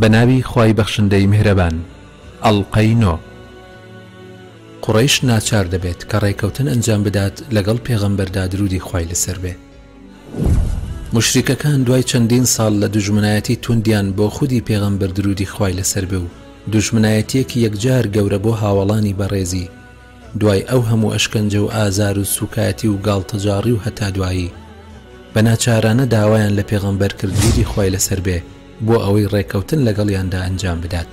بەناوی خوای بەخشندەی میهرەبان. ئەڵقەی نۆ. قوڕەیش ناچار دەبێت کە ڕێکەوتن ئەنجام بدات لەگەڵ پێغەمبەردا درودی خوای لەسەر بێ. موشریکەکان دوای چەندین ساڵ لە دوژمنایەتی توندیان بۆ خودی پێغەمبەر درودی خوای لەسەر بێ و دوژمنایەتیەکی یەکجار گەورە بۆ هاوەڵانی بەڕێزی، دوای ئەو هەموو ئەشکەنجە و ئازار و سوکایەتی و گاڵتەجاڕی و هەتا دوایی بە ناچارانە داوایان لە پێغەمبەر کرد دروودی خوای لەسەر بێ بۆ ئەوەی ڕێکەوتن لەگەڵیاندا ئەنجام بدات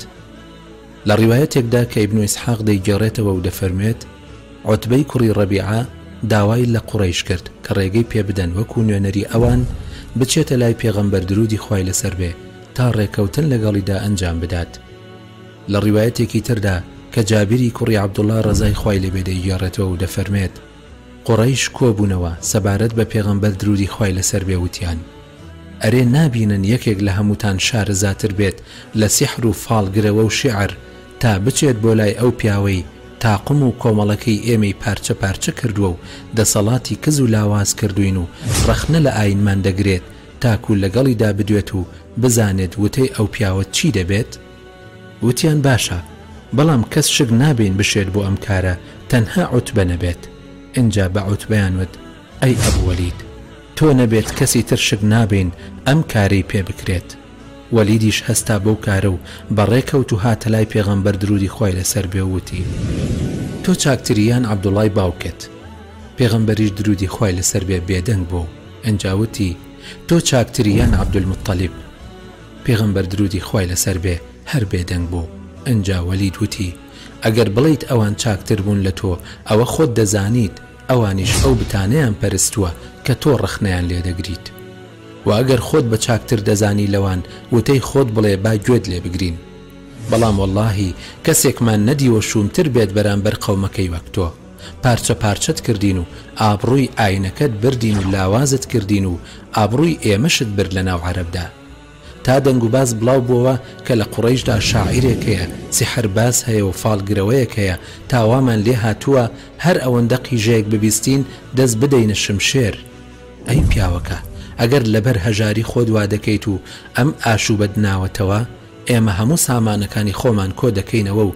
لە ڕیوایەتێکدا کە ئیبن ئیسحاق دەیگێڕێتەوە و دەفەرموێت عوتبەی کوڕی ڕەبیعە داوای لە قوڕەیش کرد کە ڕێگەی پێ بدەن وەکو نوێنەری ئەوان بچێتە لای پێغەمبەر دروودی خوای لەسەر بێ تا ڕێکەوتن لەگەڵیدا ئەنجام بدات. لە ڕیوایەتێکی تردا کە جابیری کوڕی عەبدوڵڵا ڕەزای خوای لێ بێ دەیگێڕێتەوە و دەفەرمێت، قوڕەیش کۆ بوونەوە سەبارەت بە پێغەمبەر دروودی خوای لە سەر بێ وتیان، ئەرێ نابینن یەکێک لە هەمووتان شارەزاتر بێت لە سیحر و فاڵگرەوە و شیعر تا بچێت بۆ لای ئەو پیاوەی تاقم و کۆمەڵەکەی ئێمەی پارچە پارچە کردووە و دەسەڵاتی کز و لاواز کردووین و ڕەخنە لە ئاینمان دەگرێت تاکو لەگەڵیدا بدوێت و بزانێت وتەی ئەو پیاوە چی دەبێت؟ وتیان باشە، بەڵام کەس شک نابین بشێت بۆ ئەم کارە تەنها عوتبە نەبێت، ئینجا بە عوتبەیان وت، ئەی ئەبو وەلید، تۆ نەبێت کەسی تر شک نابین ئەم کارەی پێ بکرێت. وەلیدیش هەستا بەو کارە و بەڕێ کەوت و هاتە لای پێغەمبەر درودی خوای لەسەر بێ و وتی، تۆ چاکتری یان عەبدوڵای باوکت؟ پێغەمبەریش درودی خوای لەسەر بێ بێدەنگ بۆ ئنجا وتی، تۆ چاکتری یان عبدالمطلب؟ پێغەمبەر درودی خوای لەسەر بێ هەر بێدەنگ بوو، ئنجا وەلید وتی، ئەگەر بڵێیت ئەوان چاکتر بوون لە تۆ ئەوە خۆت دەزانیت ئەوانیش ئەو بتانەیان پەرستوە کە تۆ ڕەخنەیان لێ دەگریت وە ئەگەر خۆت بە چاکتر دەزانی لەوان وتەی خۆت بڵێ با گوێت لێ بگرین بەڵام وەڵاهی کەسێکمان نەدیوە شومتر بێت بەرامبەر قەومەکەی وەک تۆ. پارچە پارچەت کردین و ئابڕووی ئاینەکەت بردین و لاوازت کردین و ئابڕووی ئێمەشت برد لە ناو عەرەبدا تا دەنگوباس بڵاو بووەوە کە لە قوڕەیشدا شاعیرێک هەیە سیحرباز هەیە و فالگرەوەیەک هەیە تا وامان لێ هاتووە هەر ئەوەندە قیژەیەک ببیستین دەست بدەینە شمشێر ئەی پیاوەکە ئەگەر لەبەر هەژاری خۆت وا دەکەیت و ئەم ئاشووبەت ناوەتەوە ئێمە هەموو سامانەکانی خۆمان کۆ دەکەینەوە و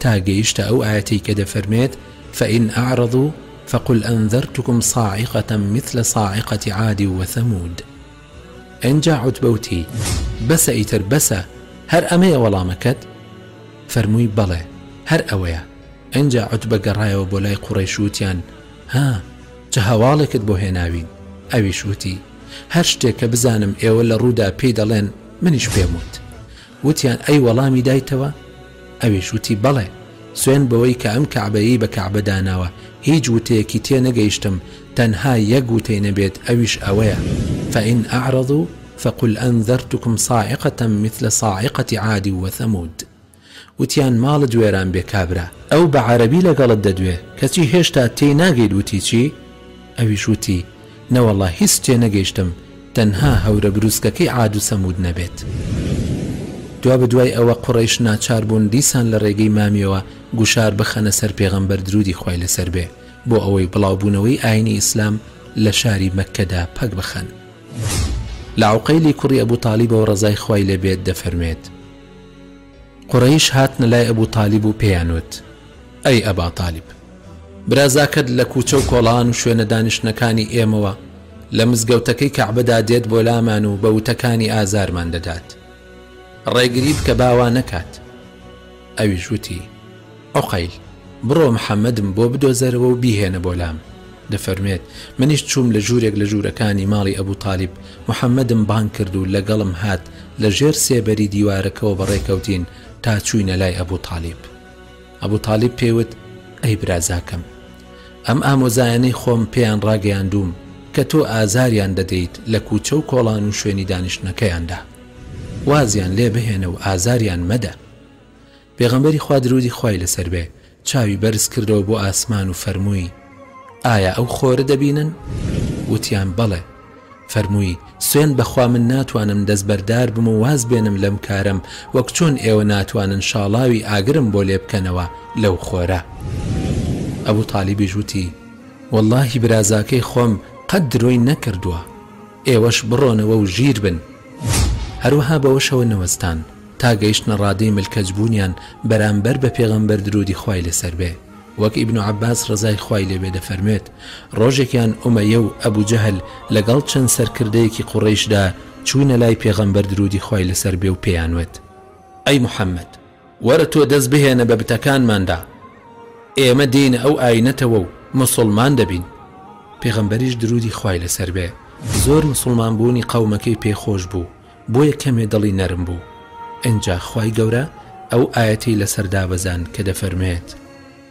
تا گەیشتە ئەو ئایەتەی کە دەفەرمێت، فان اعرضو فقل انذرتکم صاعقە مثل صاعقە عاد وثمود. ئەنجا عوتبە وتی، بەسە ئیتر بەسە، هەر ئەمەیە وەڵامەکەت؟ فەرمووی، بەڵێ، هەر ئەوەیە. ئەنجا عوتبە گەڕایەوە بۆ لای قوڕەیش و وتیان، ها، چ هەواڵێکت بۆ هێناوین؟ ئەویش وتی، هەر شتێک کە بزانم ئێوە لە ڕوودا پێی دەڵێن، منیش پێم وت. وتیان، ئەی وەڵامی دایتەوە؟ ئەویش وتی، بەڵێ، سوێند بەوەی کە ئەم کەعبەیەی بە کەعبە داناوە، هیچ وتەیەکی تێ نەگەیشتم تەنها یەک وتەی نەبێت ئەویش ئەوەیە، فان اعرضوا فقل انذرتکم صاعقە مثل صاعقە عاد وثمود. وتیان، ماڵت وێران بێ کابرا، ئەو بە عەرەبی لەگەڵت دەدوێ، کەچی هێشتا تێی ناگەیت وتی چی؟ ئەویش وتی، نەوەڵا هیچ تێنەگەیشتم تەنها هەورە بروسکەکەی عاد و سەمود نەبێت. دوابەدوای ئەوە قوڕەیش ناچاربوون دیسان لە ڕێگەی مامیەوە گوشار بخەنە سەر پێغەمبەر درودی خوای لەسەر بێ بۆ ئەوەی بڵاوبوونەوەی ئاینی ئیسلام لە شاری مەککەدا پەک بخەن. لە عوقەیلی کوڕی ئەبو تالیبەوە ڕەزای خوای لێ بێت دەفەرمێت، قوڕەیش هاتنە لای ئەبو تالیب و پێیان وت، ئەی ئەبا تالیب! برازاکەت لە کووچە و کۆڵان و شوێنە دانیشتنەکانی ئێمەوە لە مزگەوتەکەی کەعبەدا دێت بۆ لامان و بە وتەکانی ئازارمان دەدات. ڕێگری بکە با وا نەکات. ئەویش وتی. عوقەیل، بڕۆ محەمەدم بۆ بدۆزەرەوە و بیهێنە بۆ لام. دەفەرموێت، منیش چووم لە ژوورێک لە ژوورەکانی ماڵی ئەبوو تالیب، محەمەدم بانگ کرد و لەگەڵم هات، لە ژێر سێبەری دیوارەکەوە بەڕێ کەوتین تا چووینە لای ئەبوو تالیب. ئەبوو تالیب پێی وت، ئەی برازاکەم! ئەم ئامۆزایانەی خۆم پێیان ڕاگەیاندووم کە تۆ ئازاریان دەدەیت لە کووچە و کۆڵان و شوێنی دانیشتنەکەیاندا. وازیان لێ بهێنە و ئازاریان مەدە. پێغەمبەری خوا درودی خوای لەسەر بێ چاوی بەرز کردەوە بۆ ئاسمان و فەرمووی، ئایا ئەو خۆرە دەبینن؟ وتیان، بەڵێ. فەرمووی، سوێند بە خوا من ناتوانم دەست بەردار بم و واز بێنم لەم کارەم وەک چۆن ئێوە ناتوانن شاڵاوی ئاگرم بۆ لێ بکەنەوە لەو خۆرە. ئەبو تالیبیش وتی، وەڵڵاهی برازاکەی خۆم قەت درۆی نەکردووە. ئێوەش بڕۆنەوە و ژیر بن. هەروەها بەوەشەوە نەوەستان تا گەیشتنە ڕادەی ملکەچ بوونیان بەرامبەر بە پێغەمبەر درودی خوای لەسەر بێ وەک ئیبن عەباس ڕەزای خوای لێ بێ دەفەرموێت ڕۆژێکیان ئومەیە و ئەبو جەهل لەگەڵ چەند سەرکردەیەکی قوڕەیشدا چوینە لای پێغەمبەر درودی خوای لەسەر بێ و پێیان وت ئەی محمد وەرە تۆ دەست بهێنە بە بتەکانماندا، ئێمە دێینە ئەو ئاینەتەوە و موسڵمان دەبین. پێغەمبەریش دروودی خوای لەسەر بێ زۆر موسڵمان بوونی قەومەکەی پێ خۆش بوو بۆیە کەمێ دڵی نەرم بوو. ئینجا خوای گەورە ئەو ئایەتەی لەسەر دابەزاند کە دەفەرموێت.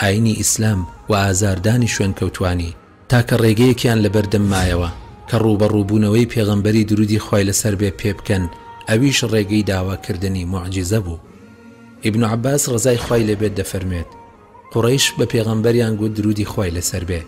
ئاینی ئیسلام و ئازاردانی شوێنکەوتوانی، تاکە ڕێگەیەکیان لەبەردەم مایەوە کە ڕووبەڕووبوونەوەی پێغەمبەری دروودی خوای لەسەر بێ پێ بکەن ئەویش ڕێگەی داوا کردنی موعجیزە بوو ئیبن عەباس ڕەزای خوای لێ بێت دەفەرموێت قوڕەیش بە پێغەمبەریان گوت دروودی خوای لەسەر بێ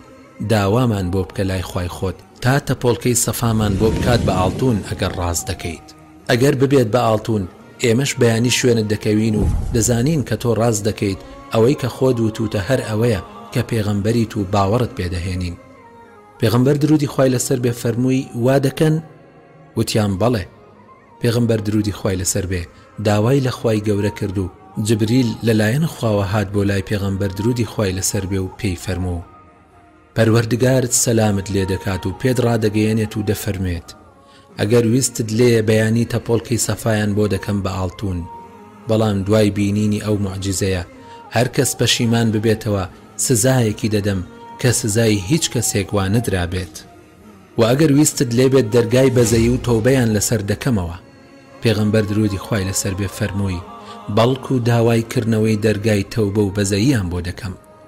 داوامان بۆ بکە لای خوای خۆت تا تەپۆڵکەی سەفامان بۆ بکات بە ئاڵتوون ئەگەر ڕاست دەکەیت. ئەگەر ببێت بە ئاڵتون ئێمەش بەیانی شوێنت دەکەوین و دەزانین کە تۆ ڕاست دەکەیت ئەوەی کە خۆت وتوتە هەر ئەوەیە کە پێغەمبەریت و باوەڕت پێ دەهێنین پێغەمبەر درودی خوای لەسەر بێ فەرمووی وا دەکەن وتیان بەڵێ پێغەمبەر درودی خوای لەسەر بێ داوای لە خوای گەورە کرد و جبریل لەلایەن خواوە هات بۆ لای پێغەمبەر درودی خوای لەسەر بێ و پێی فەرموو پەروەردگارت سەلامت لێ دەکات و پێت ڕادەگەیەنێت و دەفەرموێت، ئەگەر ویستت لێیە بەیانی تەپۆڵکەی سەفایان بۆ دەکەم بە ئاڵتوون. بەڵام دوای بینینی ئەو موعجیزەیە هەر کەس پەشیمان ببێتەوە سزایەکی دەدەم کە سزای هیچ کەسێک وا نەدرابێت. وە ئەگەر ویستت لێ بێت دەرگای بەزەیی و تۆبەیان لەسەر دەکەمەوە. پێغەمبەر درودی خوای لەسەر بێ فەرمووی، بەڵکو داوای کردنەوەی دەرگای تەوبە و بەزەییان بۆ دەکەم.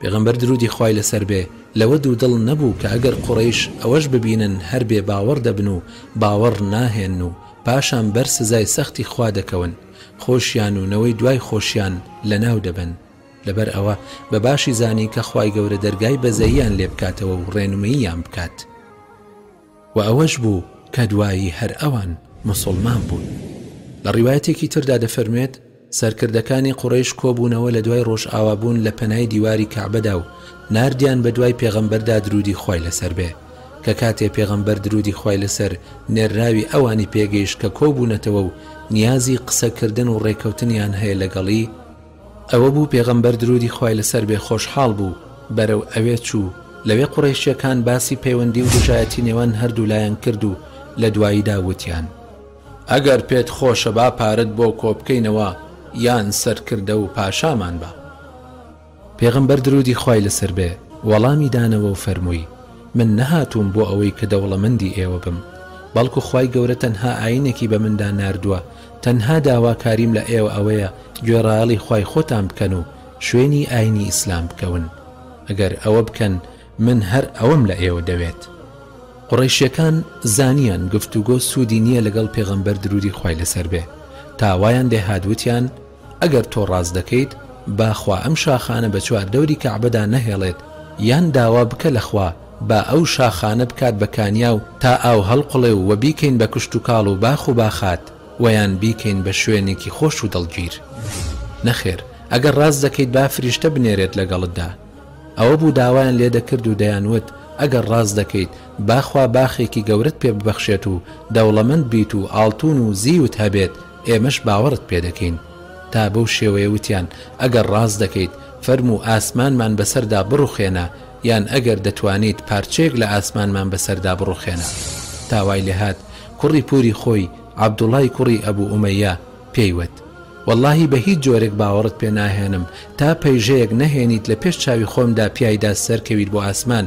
پێغەمبەر درودی خوای لەسەر بێ لەوە دوودڵ نەبوو کە ئەگەر قوڕەیش ئەوەش ببینن هەر بێ باوەڕ دەبن و باوەڕ ناهێن و پاشان بەر سزای سەختی خوا دەکەون خۆشیان و نەوەی دوای خۆشیان لەناو دەبەن لەبەر ئەوە بە باشی زانی کە خوای گەورە دەرگای بەزەییان لێ بکاتەوە و ڕێنمەییان بکات وە ئەوەش بوو کە دوایی هەر ئەوان موسوڵمان بوون لە ڕیوایەتێکی تردا دەفەرموێت، سەرکردەکانی قوڕەیش کۆبوونەوە لە دوای ڕۆژئاوا بوون لە پەنای دیواری کەعبەدا و ناردیان بە دوای پێغەمبەردا دروودی خوای لەسەر بێ کە کاتێ پێغەمبەر دروودی خوای لەسەر نێرراوی ئەوانی پێگەیشت کە کۆبوونەتەوە و نیازی قسە کردن و ڕێکەوتنیان هەیە لەگەڵی ئەوە بوو پێغەمبەر دروودی خوای لەسەر بێ خۆشحاڵ بوو بەرەو ئەوێ چوو لەوێ قوڕەیشیەکان باسی پەیوەندی و دژایەتی نێوان هەردوو لایان کرد و لە دواییدا وتیان. ئەگەر پێت خۆشە با پارەت بۆ کۆبکەینەوە یان سەرکردە و پاشامان بە. پێغەمبەر درودی خوای لەسەر بێ وەڵامی دانەوە و فەرمووی، من نەهاتووم بۆ ئەوەی کە دەوڵەمەندی ئێوە بم، بەڵکو خوای گەورە تەنها ئاینێکی بە مندا ناردووە، تەنها داواکاریم لە ئێوە ئەوەیە گوێڕایەڵی خوای خۆتان بکەن و شوێنی ئاینی ئیسلام بکەون، ئەگەر ئەوە بکەن من هەر ئەوەم لە ئێوە دەوێت. قوڕەیشیەکان زانیان گفتوگۆ سوودی نیە لەگەڵ پێغەمبەر درودی خوای لەسەر بێ تا وایان لێ هات وتیان ئەگەر تۆ ڕاست دەکەیت با خوا ئەم شاخانە بە چوار دەوری کەعبەدا نەهێڵێت یان داوا بکە لە خوا با ئەو شاخانە بکات بە کانیاو تا ئاو هەڵقوڵێ و وە بیکەین بە کشتوکاڵ و باخ و باخات وەیان بیکەین بە شوێنێکی خۆش و دڵگیر نەخێر ئەگەر ڕاست دەکەیت با فریشتە بنێرێت لەگەڵتدا. ئەوە بوو داوایان لێ دەکرد و دەیان وت ئەگەر ڕاست دەکەیت با خوا باخێکی گەورەت پێ ببەخشێت و دەوڵەمەند بیت و ئاڵتوون و زیوت هەبێت ئێمەش باوەڕت پێ دەکەین تا بەو شێوەیە وتیان ئەگەر ڕاست دەکەیت فەرموو ئاسمانمان بەسەردا بڕوخێنە یان ئەگەر دەتوانیت پارچەیەک لە ئاسمانمان بەسەردا بڕوخێنە تا وای لێ هات کوڕی پووری خۆی عەبدوڵای کوڕی ئەبوو ئومەیە پێی وت وەڵاهی بە هیچ جۆرێک باوەڕت پێ ناهێنم تا پەیژەیەک نەهێنیت لە پێش چاوی خۆمدا پیایدا سەرکەویت بۆ ئاسمان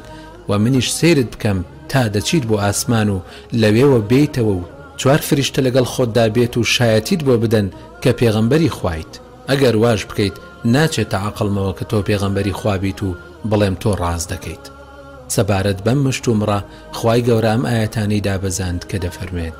و منیش سەیرت بکەم تا دەچیت بۆ ئاسمان و لەوێوە بێیتەوە و چوار فریشتە لەگەڵ خۆتدا بێت و شایەتیت بۆ بدەن کە پێغەمبەری خوایت ئەگەر واش بکەیت ناچێتە عەقڵمەوە کە تۆ پێغەمبەری خوا بیت و بڵێم تۆ ڕاست دەکەیت سەبارەت بەم مشتومڕە خوای گەورە ئەم ئایەتانەی دابەزاند کە دەفەرموێت.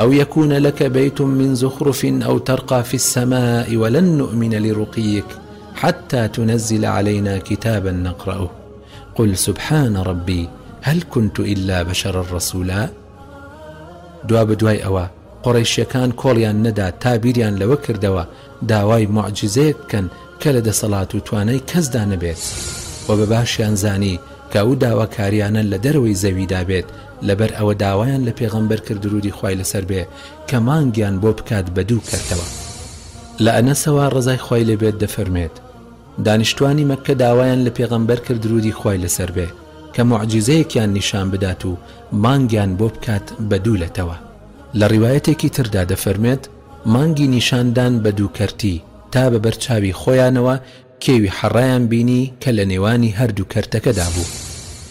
او یکون لک بیت من زخرف او ترقی فی السماء ولن نؤمن لرقیک حتی تنزل علینا کتابا نقرأه قل سبحان ربی هل کنت الا بشرا رسولا دوا بدوای ئەوە قڕیشەکان کۆڵیان نەدا تا بیریان لەوە کردەوە داوای معجززەیەک بکەن کە لە دەسەڵات و توانای کەسدا نەبێت و بە باشیان زانی کە ئەو داواکاریانە لە دەرەوەی زەویدا بێت لەبەر ئەوە داوایان لە پێغەمبەر کرد درودی خوای لەسەر بێ کە مانگیان بۆ بکات بە دوو کەرتەوە. لە ئەنەسەوە ڕەزای خوای لێ بێت دەفەرمێت، دانیشتوانی مەککە داوایان لە پێغەمبەر کرد درودی خوای لەسەر بێ کە موعجیزەیەکیان نیشان بدات و مانگیان بۆ بکات بە دوو لەتەوە، لە ڕیوایەتێکی تردا دەفەرمێت، مانگی نیشان دان بە دوو کەرتی تا بە بەر چاوی خۆیانەوە کێوی حەڕایان بینی کە لە نێوانی هەر دوو کەرتەکەدا بوو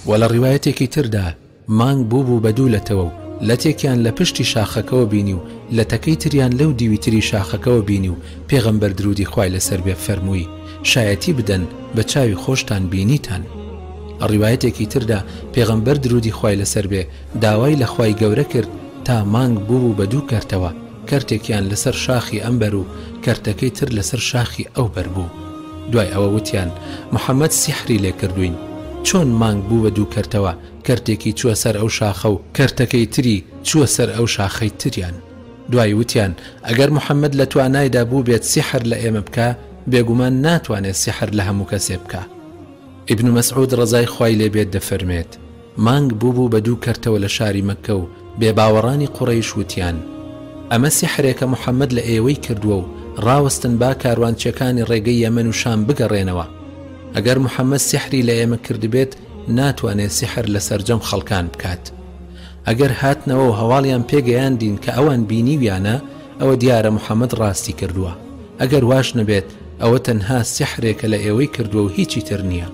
و لە ڕیوایەتێکی تردا مانگ بووبوو بە دوو لەتەوە و لەتێکیان لە پشتی شاخەکەوە بینی و لەتەکەی تریان لەو دیوی تری شاخەکەوە بینی و پێغەمبەر دروودی خوای لەسەر بێ فەرمووی شایەتی بدەن بە چاوی خۆشتان بینیتان لە ڕیوایەتێکی تردا پێغەمبەر دروودی خوای لەسەر بێ داوای لە خوای گەورە کرد تا مانگ بووبوو بە دوو کەرتەوە کەرتێکیان لەسەر شاخی ئەم بەر و کەرتەکەی تر لەسەر شاخی ئەو بەر بوو. دوای ئەوە وتیان، محەمەد سیحری لێ کردووین. چۆن مانگ بوو بە دوو کەرتەوە، کەرتێکی چووە سەر ئەو شاخە و کەرتەکەی تری چووە سەر ئەو شاخەی تریان. دوایی وتیان، ئەگەر محەمەد لە توانایدا بووبێت سیحر لە ئێمە بکا، بێگومان ناتوانێ سیحر لە هەموو کەسێ بکا. ئیبن مەسعوود ڕەزای خوای لێ بێت دەفەرمێت، مانگ بووبوو بە دوو کەرتەوە لە شاری مەککە و بێباوەڕانی قوڕەیش وتیان، ئەمە سیحرێکە محەممەد لە ئێوەی کردووە و ڕاوەستن با کاروانچییەکانی ڕێگەی یەمەن و شام بگەڕێنەوە، ئەگەر محەممەد سیحری لە ئێمە کردبێت ناتوانێت سیحر لە سەرجەم خەڵکان بکات. ئەگەر هاتنەوە و هەواڵیان پێ گەیاندین کە ئەوان بینیویانە، ئەوە دیارە محەممەد ڕاستی کردووە، ئەگەر واش نەبێت ئەوە تەنها سیحرێکە لە ئێوەی کردووە و هیچی تر نییە.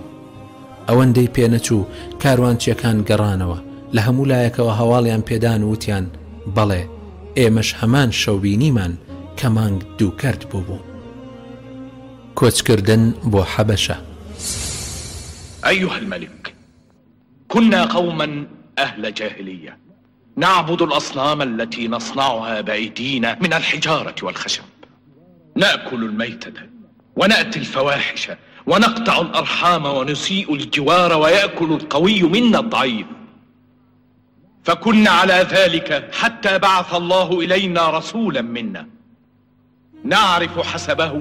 ئەوەندەی پێ نەچوو کاروانچیەکان گەڕانەوە لە هەموو لایەکەوە هەواڵیان پێدان و وتیان، بەڵێ ئێمەش هەمان شەو بینیمان کە مانگ دووکەرت بووبوو. کۆچکردن بۆ حەبەشە. ايها الملك كنا قوما اهل جاهلية نعبد الأصنام التي نصنعها بأيدينا من الحجارة والخشب نأكل الميتة ونأتي الفواحش ونقطع الأرحام ونسيء الجوار ويأكل القوي منا الضعيف فكنا على ذلك حتى بعث الله إلينا رسولا منا نعرف حسبه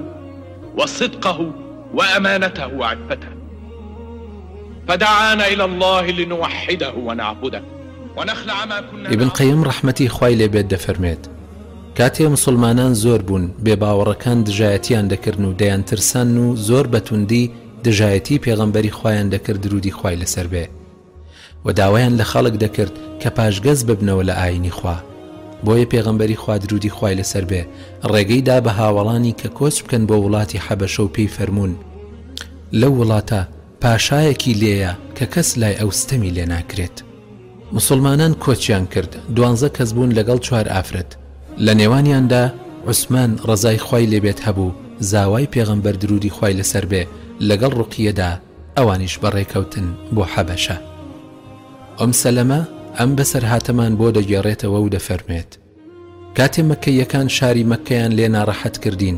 و صدقه و امانته و عفته فدعانا الی الله لنوحده و نعبده و نخلع ما کنا نعبد. ئیبن قەیم ڕەحمەتی خوای لێ بێت دەفەرمێت، کاتێ موسڵمانان زۆر بوون بێ باوەڕەکان دژایەتیان دەکردن و دەیانترساندن و زۆر بە توندی دژایەتی پێغەمبەری خوایان دەکرد درودی خوای لەسەر بێ، و داوایان لە خەڵک دەکرد کە پاشگەز ببنەوە لە ئاینی خوا، بۆیە پێغەمبەری خوا درودی خوای لەسەر بێ ڕێگەی دا بە هاوەڵانی کە کۆچ بکەن بۆ وڵاتی حەبەشە و پێی فەرموون لەو وڵاتە پاشایەکی لێیە کە کەس لای ئەو ستەمی لێ ناکرێت. موسڵمانان کۆچیان کرد، دوانزە کەس بوون لەگەڵ چوار ئافرەت، لە نێوانیاندا عوسمان ڕەزای خوای لێ بێت هەبوو، زاوای پێغەمبەر درودی خوای لەسەر بێ لەگەڵ ڕوقیەدا، ئەوانیش بە ڕێکەوتن بۆ حەبەشە. ئوم سەلەمە ئەم بەسەرهاتەمان بۆ دەگێڕێتەوە و دەفەرموێت، کاتێ مەککەییەکان شاری مەککەیان لێ ناڕەحەت کردین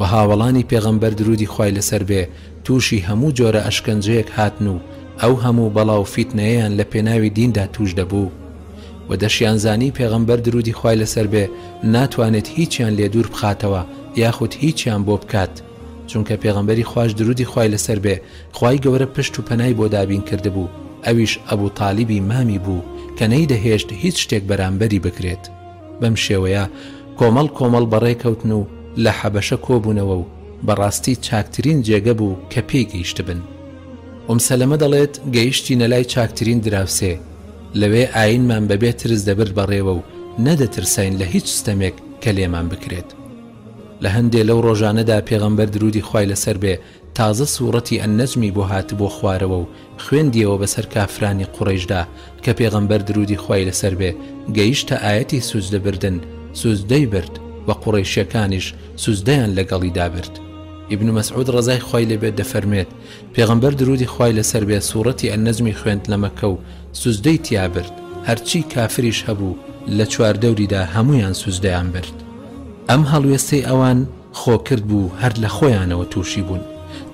و هاوەڵانی پێغەمبەر درودی خوای لەسەر بێ تووشی هەموو جۆرە ئەشکەنجەیەک هاتن و ئەو هەموو بەڵا و فیتنەیەیان لە پێناوی دیندا تووش دەبوو و دەشیانزانی پێغەمبەر درودی خوای لەسەر بێ ناتوانێت هیچیان لێ دوور بخاتەوە یاخود هیچیان بۆ بکات، چونکە پێغەمبەری خواش درودی خوای لەسەر بێ خوای گەورە پشت و پەنای بۆ دابین کردبوو ئەویش ئەبوو تالیبی مامی بوو کە نەیدەهێشت هیچ شتێک بەرامبەری بکرێت بەم شێوەیە کۆمەڵ کۆمەڵ بەڕێکەوتن و لە حەبەشە کۆبوونەوە و بەڕاستی چاکترین جێگە بوو کە پێی گەیشتبن ئوم سەلەمە دەڵێت گەیشتی نەلای چاکترین دراوسێ لەوێ ئاینمان بەبێ ترس دەبرد بەڕێوە و نەدەترساین لە هیچ ستەمێک کە لێمان بکرێت. لە هەندێ لەو ڕۆژانەدا پێغەمبەر درودی خوای لەسەر بێ تازە سوڕەتی النجمی بۆ هاتبوە خوارەوە و خوێندیەوە بەسەر کافرانی قوڕەیشدا کە پێغەمبەر درودی خوای لەسەر بێ گەیشتە ئایەتی سوجدە بردن سوجدەی برد و قوڕەیشەکانیش سوجدەیان لەگەڵیدا برد ابن مسعود ڕەزای خوای لێ بێت دەفەرموێت پێغەمبەر درودی خوای لەسەر بێ سوڕەتی النجمی خوێند لە مەکە و سوجدەی تیا برد هەرچی کافریش هەبوو لە چواردەوریدا هەمویان سوجدەیان برد ئەم هەڵوێستەی ئەوان خۆکرد بوو هەر لە خۆیانەوە تووشی بوون.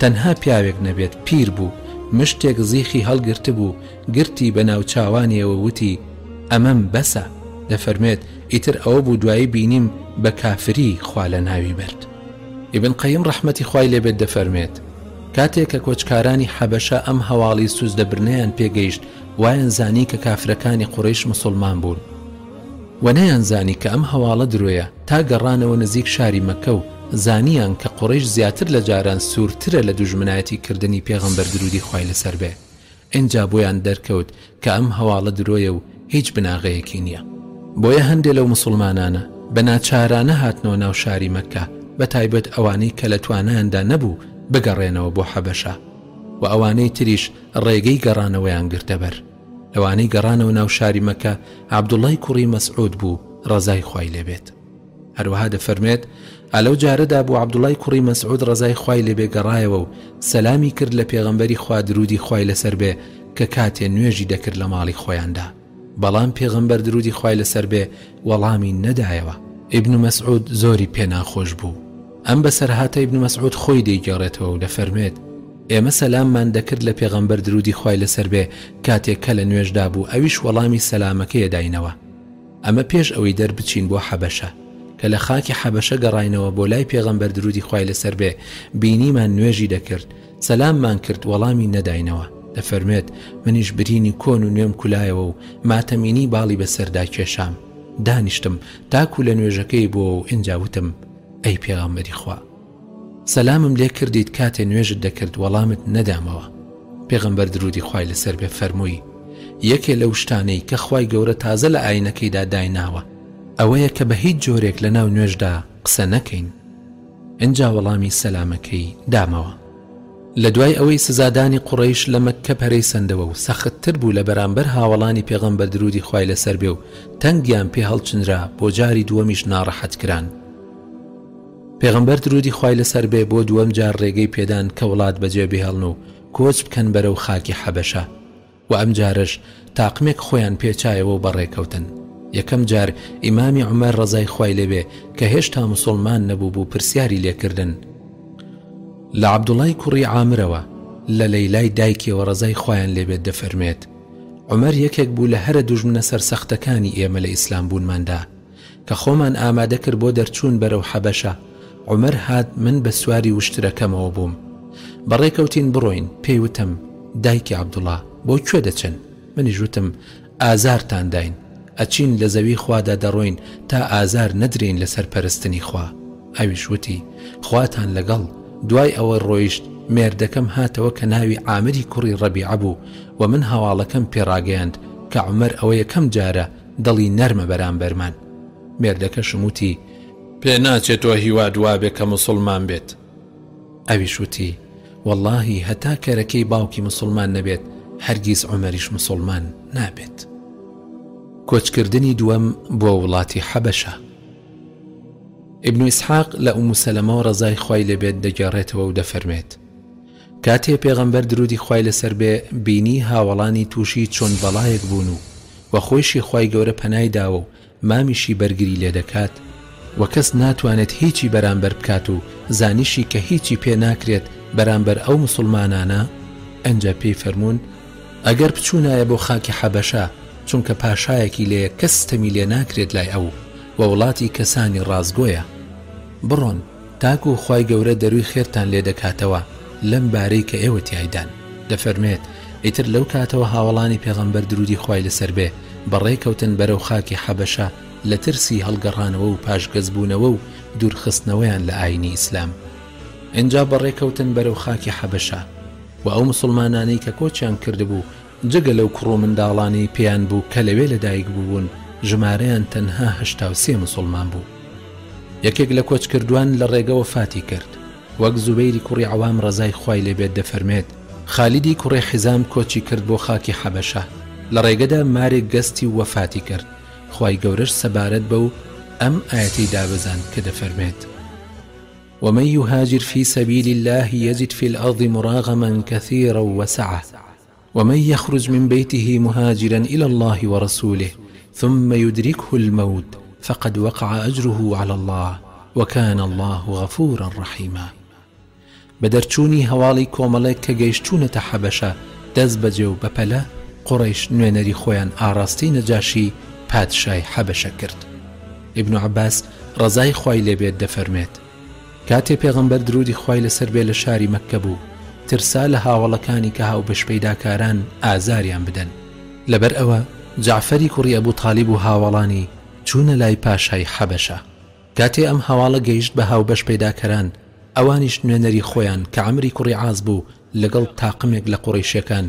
تەنها پیاوێک نەبێت پیر بوو، مشتێک زیخی هەڵگرتبوو، گرتی بە ناوچاوانیەوە وتی، ئەمەم بەسە. دەفەرموێت، ئیتر ئەوە بوو دوایی بینیم بە کافری خوا لە ناوی برد. ئیبن قەیم ڕەحمەتی خوای لێ بێت دەفەرموێت، کاتێک کە کۆچکارانی حەبەشە ئەم هەواڵی سوزدەبرنەیان پێگەیشت وایان زانی کە کافرەکانی قوڕەیش مسوڵمان بوون. وە نەیانزانی کە ئەم هەواڵە درۆیە تا گەڕانەوە نزیک شاری مەککە و زانیان کە قوڕەیش زیاتر لە جاران سوورترە لە دوژمنایەتی کردنی پێغەمبەر دروودی خوای لەسەر بێ ئینجا بۆیان دەرکەوت کە ئەم هەواڵە درۆیە و هیچ بناغەیەکی نیە بۆیە هەندێ لەو موسڵمانانە بە ناچارانە هاتنەوە ناو شاری مەککە بە تایبەت ئەوانەی کە لە توانایاندا نەبوو بگەڕێنەوە بۆ حەبەشە وە ئەوانەی تریش ڕێگەی گەڕانەوەیان گرتە بەر. لەوانەی گەڕانەوە ناو شاری مەکە عەبدوڵای کوڕی مەسعود بوو ڕەزای خوای لێبێت هەروەها دەفەرمێت ئەلەو جارەدا بوو عەبدوڵای کوڕی مەسعود ڕەزای خوای لێبێ گەڕایەوە و سەلامی کرد لە پێغەمبەری خوا درودی خوای لەسەر بێ کە کاتێ نوێژی دەکرد لە ماڵی خۆیاندا بەڵام پێغەمبەر درودی خوای لەسەر بێ وەڵامی نەدایەوە ئیبن مەسعود زۆری پێناخۆش بوو ئەم بەسەرهاتە ئیبن مەسعود خۆی دەیگێڕێتەوە و دەفەرمێت ئێمە سەلاممان دەکرد لە پێغەمبەر درودی خوای لەسەر بێ کاتێک کە لە نوێژدا بوو ئەویش وەڵامی سەلامەکەی ئەداینەوە ئەمە پێش ئەوەی دەربچین بۆ حەبەشە کە لە خاکی حەبەشە گەڕاینەوە بۆ لای پێغەمبەر درودی خوای لەسەر بێ بینیمان نوێژی دەکرد سەلاممان کرد وەڵامی نەداینەوە دەفەرمێت منیش برینی کۆن و نوێم کولایەوە و ماتەمینی باڵی بەسەردا کێشام دانیشتم تاکو لە نوێژەکەی بۆ و ئینجا وتم ئەی پێغەمبەری خوا سەلامم لێ کردیت کاتێ نوێژت دەکرد وەڵامت نەدامەوە پێغەمبەر درودی خوای لەسەر بێ فەرمووی یەکێ لەو شتانەی کە خوای گەورە تازە لە ئاینەکەیدا دایناوە ئەوەیە کە بە هیچ جۆرێک لە ناو نوێژدا قسە نەکەین ئنجا وەڵامی سەلامەکەی دامەوە لە دوای ئەوەی سزادانی قوڕیش لە مەککە پەرەی سندەوە و سەختتر بوو لە بەرامبەر هاوەڵانی پێغەمبەر درودی خوای لەسەر بێ و تەنگیان پێ هەڵچنرا بۆ جاری دووەمیش ناڕەحەت کران پێغەمبەر درودی خوای لەسەر بێ بۆ دووەم جار ڕێگەی پێدان کە وڵات بەجێ بهێڵن و کۆچ بکەن بەرەو خاکی حەبەشە وە ئەم جارەش تاقمێک خۆیان پێچایەوە و بەڕێکەوتن یەکەم جار ئیمامی عومەر ڕەزای خوای لێ بێ کە هێشتا مسوڵمان نەبوو بوو پرسیاری لێکردن لە عەبدوڵای کوڕی عامرەوە لە لەیلای دایکیەوە ڕەزای خوایان لێ بێت دەفەرمێت عومەر یەکێک بوو لە هەرە دوژمنە سەرسەختەکانی ئێمە لە ئیسلام بوونماندا کە خۆمان ئامادە کرد بۆ دەرچوون بەرەو حەبەشە، عومەر هات، من بە سواری وشترەکەمەوە بووم. بە ڕێکەوتین بڕۆین، پێی وتم، دایکی عەبدوڵا، بۆ کوێ دەچن؟ منیش وتم، ئازارتان داین، ئەچین لە زەویی خوادا دەڕۆین تا ئازار نەدرێین لەسەر پەرستنی خوا. ئەویش وتی، خواتان لەگەڵ. دوای ئەوە ڕۆیشت، مێردەکەم هاتەوە کە ناوی عامری کوڕی ڕەبیعە بوو و من هەواڵەکەم پێ ڕاگەیاند کە عومەر ئەوە یەکەم جارە دڵی نەرمە بەرامبەرمان. مێردەکەشم وتی. پێناچێ تۆ هیوات وابێ کە موسڵمان بێت. ئەویش وتی. وەڵڵاهی هەتا کەرەکەی باوکی موسڵمان نەبێت هەرگیز عومەریش موسڵمان نابێت. کۆچکردنی دووەم بۆ وڵاتی حەبەشە. ابن اسحاق لە ئومو سەلەمەوە ڕەزای خوای لێبێت دەگێڕێتەوە و دەفەرمێت. کاتێ پێغەمبەر درودی خوای لەسەر بێ بینی هاوەڵانی توشی چۆن بەڵایەک بوون و وە خۆیشی خوای گەورە پەنای داوە و مامیشی بەرگری لێ دەکات، وە کەس ناتوانێت هیچی بەرامبەر بکات و زانیشی کە هیچی پێ ناکرێت بەرامبەر ئەو موسوڵمانانە، ئەنجا پێی فەرموون، ئەگەر بچونایە بۆ خاکی حەبەشە چونکە پاشایەکی لێیە کەس ستەمی لێ ناکرێت لای ئەو، وە وڵاتی کەسانی ڕاستگۆیە. بڕۆن. تاکو خوای گەورە دەرووی خێرتان لێ دەکاتەوە لەم بارەی کە ئێوە تیایدان، دەفەرمێت، ئیتر لەو کاتەوە هاوەڵانی پێغەمبەر دروودی خوای لەسەر بێ بەڕێ کەوتن بەرەو خاکی حەبەشە لە ترسی هەڵگەڕانەوە و پاشگەزبوونەوە و دوورخستنەوەیان لە ئاینی ئیسلام ئینجا بەڕێ کەوتن بەرەو خاکی حەبەشە وە ئەو مسوڵمانانەی کە کۆچیان کردبوو جگە لەو کوڕ و منداڵانەی پێیان بوو کە لەوێ لەدایک بوون، ژمارەیان تەنها هەشتا و سێ موسڵمان بوو. یەکێک لە کۆچکردوان لە ڕێگە وەفاتی کرد. وەک زوبەیری کوڕی عەوام ڕەزای خوای لێ بێت دەفەرمێت، خالیدی کوڕێ حیزام کۆچی کرد بۆ خاکی حەبەشە، لە ڕێگەدا مارێک گەستی و وەفاتی کرد، خوای گەورەش سەبارەت بەو ئەم ئایەتەی دابەزاند کە دەفەرمێت. ومن يهاجر في سبيل الله يجد في الأرض مراغما كثيرا وسعة ومن يخرج من بيته مهاجرا إلى الله ورسوله ثم يدركه الموت فقد وقع أجره على الله وكان الله غفورا رحيما بدرچوني هەواڵی کۆمەڵێک کە گەیشتوونەتە دزبجو دەست قريش نوينري خوين اراستي نجاشي پادشاي حبشه نەجاشی ئیبن عەباس، ڕەزای خوای لێ بێت، دەفەرمێت، کاتێ پێغەمبەر درودی خوای لەسەر بێ لە شاری مەککە بوو، ترسا لە هاوەڵەکانی کە هاوبەش پەیداکاران ئازاریان بدەن، لەبەر ئەوە جەعفەری کوڕی ئەبو تالیب و هاوەڵانی چوونە لای پاشای حەبەشە، کاتێ ئەم هەواڵە گەیشت بە هاوبەش پەیداکەران، ئەوانیش نوێنەری خۆیان کە عەمری کوڕی عاس بوو لەگەڵ تاقمێک لە قوڕەیشەکان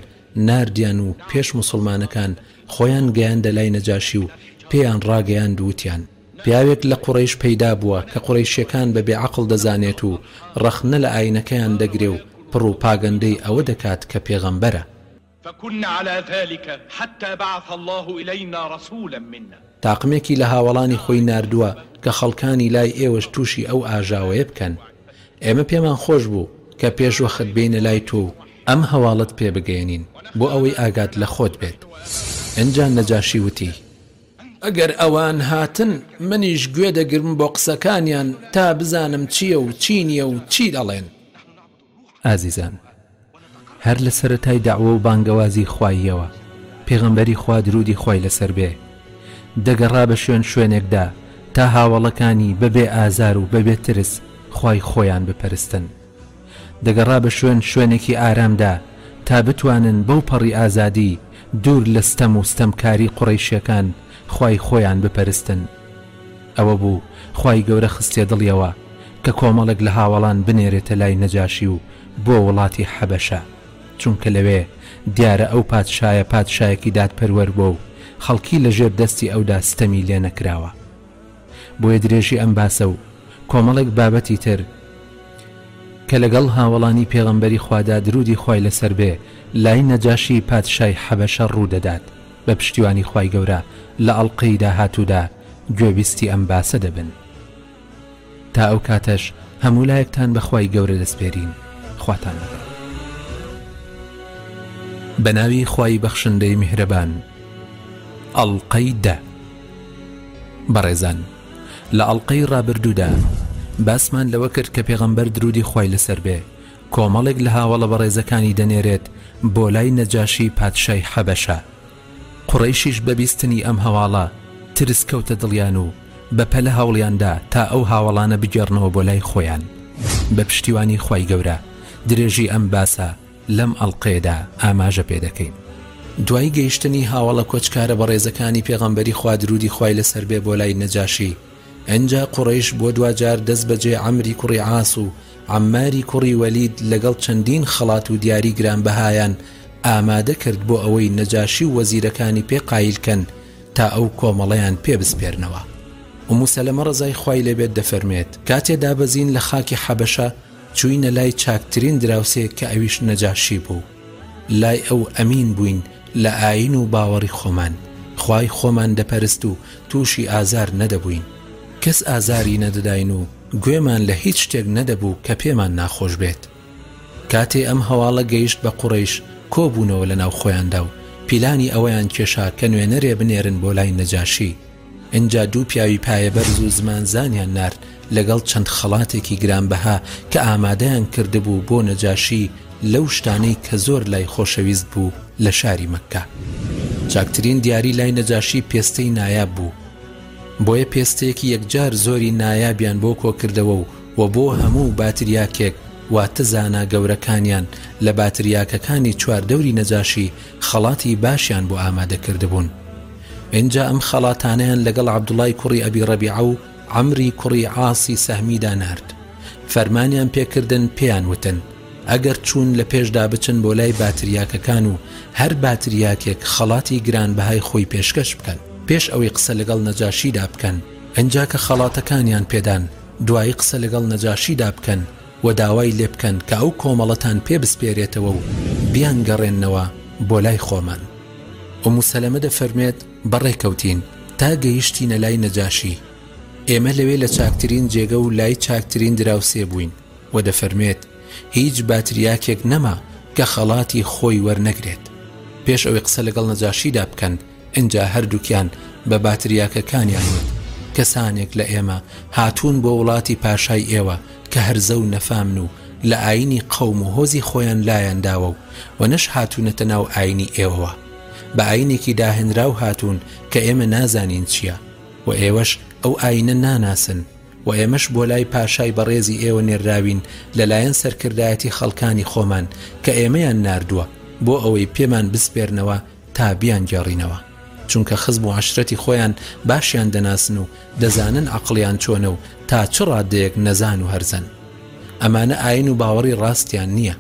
ناردیان و پێش موسڵمانەکان خۆیان گەیاندە لای نەجاشی و پێیان ڕاگەیاند وتیان، پیاوێک لە قوڕەیش پەیدا بووە کە قوڕەیشیەکان بە بێ عەقڵ دەزانێت و ڕەخنە لە ئاینەکەیان دەگرێ و پڕو پاگەندەی ئەوە دەکات کە پێغەمبەرە. فکنا علی ذلک حتی بعث اللە الینا رسولا منا. تاقمێکی لە هاوەڵانی خۆی ناردووە کە خەڵکانی لای ئێوەش تووشی ئەو ئاژاوەیە بکەن. ئێمە پێمان خۆش بوو کە پێش وەخت بێینە لای تۆ و ئەم هەواڵەت پێ بگەیەنین بۆ ئەوەی ئاگات لە خۆت بێت. ئینجا نەجاشی وتی. ئەگەر ئەوان هاتن، منیش گوێ دەگرم بۆ قسەکانیان تا بزانم چییە و چی نییە و چی دەڵێن. ئازیزان، هەر لە سەرەتای دەعوە و بانگەوازی خواییەوە، پێغەمبەری خوا دروودی خوای لەسەر بێ، دەگەڕا بە شوێن شوێنێکدا تا هاوەڵەکانی بە بێ ئازار و بە بێ ترس خوای خۆیان بپەرستن. دەگەڕا بە شوێن شوێنێکی ئارامدا تا بتوانن بەو پەڕی ئازادی دوور لە ستەم و ستەمکاری قوڕەیشەکان خوای خۆیان بپەرستن. ئەوە بوو خوای گەورە خستیە دڵیەوە کە کۆمەڵێک لە هاوەڵان بنێرێتە لای نەجاشی و بۆ وڵاتی حەبەشە چونکە لەوێ دیارە ئەو پادشایە پادشایەکی دادپەروەر بوە و خەڵکی لە ژێر دەستی ئەودا ستەمی لێ نەکراوە. بۆیە درێژی ئەم باسە و کۆمەڵێک بابەتی تر کە لەگەڵ هاوەڵانی پێغەمبەری خوادا دروودی خوای لەسەر بێ لای نەجاشی پادشای حەبەشە ڕوو دەدات بە پشتیوانی خوای گەورە لە ئەڵقەی داهاتوودا گوێبیستی ئەم باسە دەبن. تا ئەو کاتەش هەموو لایەکتان بە خوای گەورە دەسپێرین خواتان لەگەڵ. بەناوی خوای بەخشندەی میهرەبان ئەڵلقەی دە بەڕێزان لە ئەڵلقەی ڕابردوودا باسمان لەوە کرد کە پێغەمبەر درودی خوای لەسەر بێ کۆمەڵێک لە هاوەڵە بەڕێزەکانی دەنێرێت بۆ لای نەجاشی پادشای حەبەشە قوڕەیشیش بە بیستنی ئەم هەواڵە ترس کەوتە دڵیان و بە پەلە هەوڵیاندا تا ئەو هاوەڵانە بگێڕنەوە بۆ لای خۆیان. بە پشتیوانی خوای گەورە درێژی ئەم باسە لەم ئەڵقەیەدا ئاماژە پێ دەکەین. دوای گەیشتنی هاوەڵە کۆچکارە بەڕێزەکانی پێغەمبەری خوا درودی خوای لەسەر بێ بۆ لای نەجاشی، ئنجا قوڕەیش بۆ دواجار دەست بەجێ عەمری کوڕی عاس و عەماری کوڕی وەلید لەگەڵ چەندین خەڵات و دیاری گرانبەهایان ئامادە کرد بۆ ئەوەی نەجاشی و وەزیرەکانی پێ قایل کەن تا ئەو کۆمەڵەیان پێ بسپێرنەوە. ئومو سەلەمە ڕەزای خوای لێ بێت دەفەرموێت، کاتێ دابەزین لە خاکی حەبەشە چووینە لای چاکترین دراوسێ کە ئەویش نەجاشی بوو. لای ئەو ئەمین بووین لە ئایین و باوەڕی خۆمان، خوای خۆمان دەپەرست و تووشی ئازار نەدەبووین. کەس ئازاری نەدەداین و گوێمان لە هیچ شتێک نەدەبوو کە پێمان ناخۆش بێت. کاتێ ئەم هەواڵە گەیشت بە قوڕەیش کۆ بوونەوە لە ناو خۆیاندا و پیلانی ئەوەیان کێشا کە نوێنەرێ بنێرن بۆ لای نەجاشی ئینجا دوو پیاوی پایە بەرز و زمان زانیان نارد لەگەڵ چەند خەڵاتێکی گرانبەها کە ئامادەیان کردبوو بۆ نەجاشی لەو شتانەی کە زۆر لای خۆشەویست بوو لە شاری مەککە چاکترین دیاری لای نەجاشی پێستەی نایاب بوو بۆیە پێستێکی یەکجار زۆری نایابیان بۆ کۆکردەوە و و بۆ هەموو باتریاکێک واتە زانا گەورەکانیان لە باتریاکەکانی چواردەوری نەجاشی خەڵاتی باشیان بۆ ئامادە کردبوون ئینجا ئەم خەڵاتانەیان لەگەڵ عەبدوڵای کوڕی ئەبی ڕەبیعە و عەمری کوڕی عاسی سەهمیدا نارد فەرمانیان پێکردن پێیان وتن ئەگەر چوون لە پێشدا بچن بۆ لای باتریاکەکان و هەر باتریاکێک خەڵاتی گرانبەهای خۆی پێشکەش بکەن پێش ئەوەی قسە لەگەڵ نەجاشیدا بکەن ئەجا کە خەڵاتەکانیان پێدان دوایی قسە لەگەڵ نەجاشیدا بکەن و داوای لێ بکەن کە ئەو کۆمەڵەتان پێ بسپێرێتەوە و بیان گەڕێننەوە بۆ لای خۆمان ئومو سەلەمە دەفەرمێت بەڕێکەوتین تا گەیشتینە لای نەجاشی ئێمە لەوێ لە چاکترین جێگە و لای چاکترین دراوسێ بووین و دەفەرموێت هیچ باتریاکێک نەما کە خەڵاتی خۆی وەرنەگرێت پێش ئەوەی قسە لەگەڵ نەجاشیدا بکەن ئنجا هەردووکیان بە باتریاکەکانیان وت کەسانێک لە ئێمە هاتوون بۆ وڵاتی پاشای ئێوە کە هەرزە و نەفامن و لە ئاینی قەوم و هۆزی خۆیان لایەنداوە و و نەش هاتوونەتە ناو ئاینی ئێوەوە بە ئاینێکی داهێنراو هاتوون کە ئێمە نازانین چییە و ئێوەش ئەو ئاینە ناناسن و ئێمەش بۆ لای پاشای بەڕێزی ئێوە نێرراوین لە لایەن سەرکردایەتی خەڵکانی خۆمان کە ئێمەیان ناردووە بۆ ئەوەی پێمان بسپێرنەوە تا بیان گێڕینەوە چونکە خزم و عشرەتی خۆیان باشیان دەناسن و دەزانن عقلیان چۆنە و تا چ ڕادەیەک نەزان و هەرزەن ئەمانە ئاین و باوەڕی ڕاستیان نییە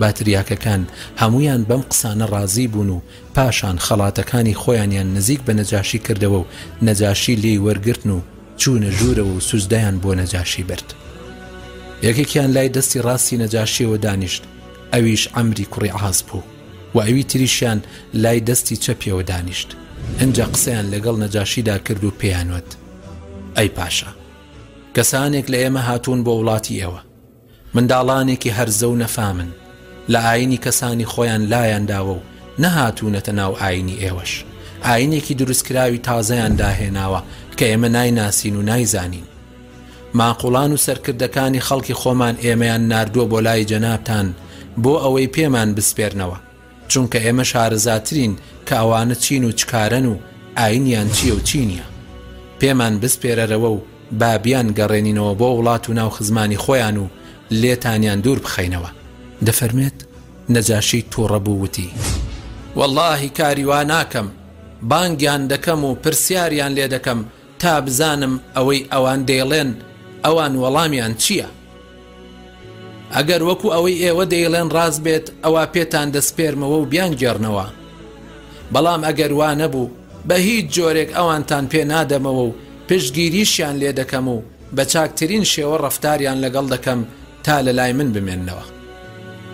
باتریاکەکان هەمویان بەم قسانە ڕازی بوون و پاشان خەڵاتەکانی خۆیانیان نزیک بە نەجاشی کردەوە و نەجاشی لێی وەرگرتن و چوونە ژوورەوە و سوجدەیان بۆ نەجاشی برد یەکێکیان لای دەستی ڕاستی نەجاشیەوە دانیشت ئەویش ئەمری کوڕی عاز بوو و ئەوی تریشیان لای دەستی چەپیەوە دانیشت ئەجا قسەیان لەگەڵ نەجاشیدا کرد و پێیانوت ئەی پاشا کەسانێک لە ئێمە هاتوون بۆ وڵاتی ئێوە منداڵانێکی هەرزە و نەفامن لە ئاینی کەسانی خۆیان لایان داوە و نەهاتوونەتە ناو ئاینی ئێوەش ئاینێکی دروستکراوی تازەیان داهێناوە کە ئێمە نایناسین و نایزانین ماقوڵان و سەرکردەکانی خەڵکی خۆمان ئێمەیان ناردووە بۆ لای جەنابتان بۆ ئەوەی پێمان بسپێرنەوە چونکە ئێمە شارەزاترین کە ئەوانە چین و چ کارەن و ئاینیان چییە و چی نییە. پێمان بسپێرەرەوە و با بیانگەڕێنینەوە بۆ وڵات و ناو خزمانی خۆیان و لێتانیان دوور بخەینەوە. دەفەرمێت، نەجاشی تووڕە بوو وتی، وەڵڵاهی کاری وا ناکەم، بانگیان دەکەم و پرسیاریان لێ دەکەم، تا بزانم ئەوەی ئەوان دەیڵێن ئەوان وەڵامیان چیە؟ ئەگەر وەکو ئەوەی ئێوە دەیڵێن ڕاست بێت ئەوا پێتان دەسپێرمەوە و بیانگێڕنەوە بەڵام ئەگەر وا نەبوو بە هیچ جۆرێک ئەوانتان پێ نادەمەوە و پشتگیریشیان لێ دەکەم و بە چاکترین شێوە ڕەفتاریان لەگەڵ دەکەم تا لە لای من بمێننەوە.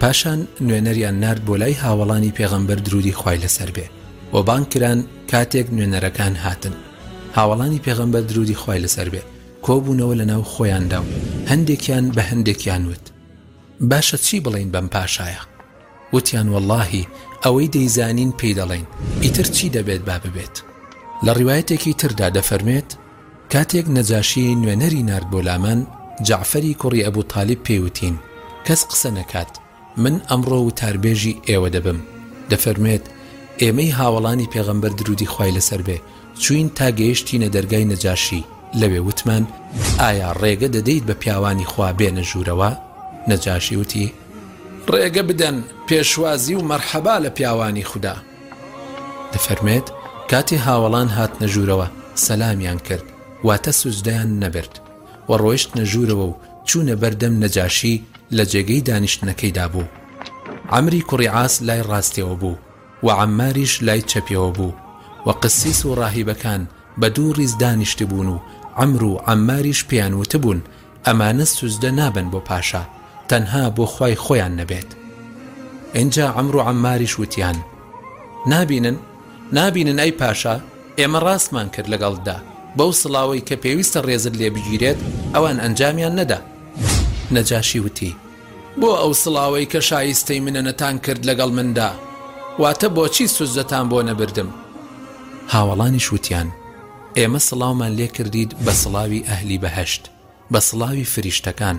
پاشان نوێنەریان نارد بۆ لای هاوەڵانی پێغەمبەر درودی خوای لەسەر بێ و بانگ کران کاتێک نوێنەرەکان هاتن، هاوەڵانی پێغەمبەر درودی خوای لەسەر بێت کۆبوونەوە لەناو خۆیاندا و هەندێکیان بە هەندێکیان وت باشە چی بڵێین بەم پاشایە وتیان وەڵاهی ئەوەی دەیزانین پێی دەڵێین ئیتر چی دەبێت با ببێت لە ڕیوایەتێکی تردا دەفەرمێت کاتێک نەجاشی نوێنەری نارد بۆ لامان جەعفەری کوڕی ئەبو تالیب پێی وتین کەس قسە نەکات من ئەمڕۆ وتاربێژی ئێوە دەبم. دەفەرموێت، ئێمەی هاوەڵانی پێغەمبەر درودی خوای لەسەر بێ، چووین تا گەیشتینە دەرگای نەجاشی، لەوێ وتمان، ئایا ڕێگە دەدەیت بە پیاوانی خوا بێنە ژوورەوە؟ نەجاشی وتی، ڕێگە بدەن، پێشوازی و مەرحەبا لە پیاوانی خودا. دەفەرموێت، کاتێ هاوەڵان هاتنە ژوورەوە، سەلامیان کرد، واتە سوجدەیان نەبرد. و ڕۆیشتنە ژوورەوە و چوونە بەر دەم نەجاشی لە جێگەی دانیشتنەکەیدا بوو. عەمری کوڕی عاس لای ڕاستیەوە بوو و عەمماریش لای چەپیەوە بوو و قسیس و ڕاهیبەکان بە دوو ڕیز دانیشتبوون و عەمر و عەمماریش پێیان وتبوون ئەمانە سوجدە نابەن بۆ پاشا تەنها بۆ خوای خۆیان نەبێت. ئینجا عەمر و عەمماریش وتیان، نابینن؟ نابینن ئەی پاشا ئێمە ڕاستمان کرد لەگەڵتدا بەو سڵاوەی کە پێویستە ڕێزت لێ بگیرێت ئەوان ئەنجامیان نەدا نەجاشی وتی بۆ ئەو سڵاوەی کە شایستەی منە نەتان کرد لەگەڵ مندا واتە بۆچی سوجدەتان بۆ نەبردم هاوەڵانیش وتیان ئێمە سڵاومان لێ کردیت بە سڵاوی ئەهلی بەهەشت بە سڵاوی فریشتەکان.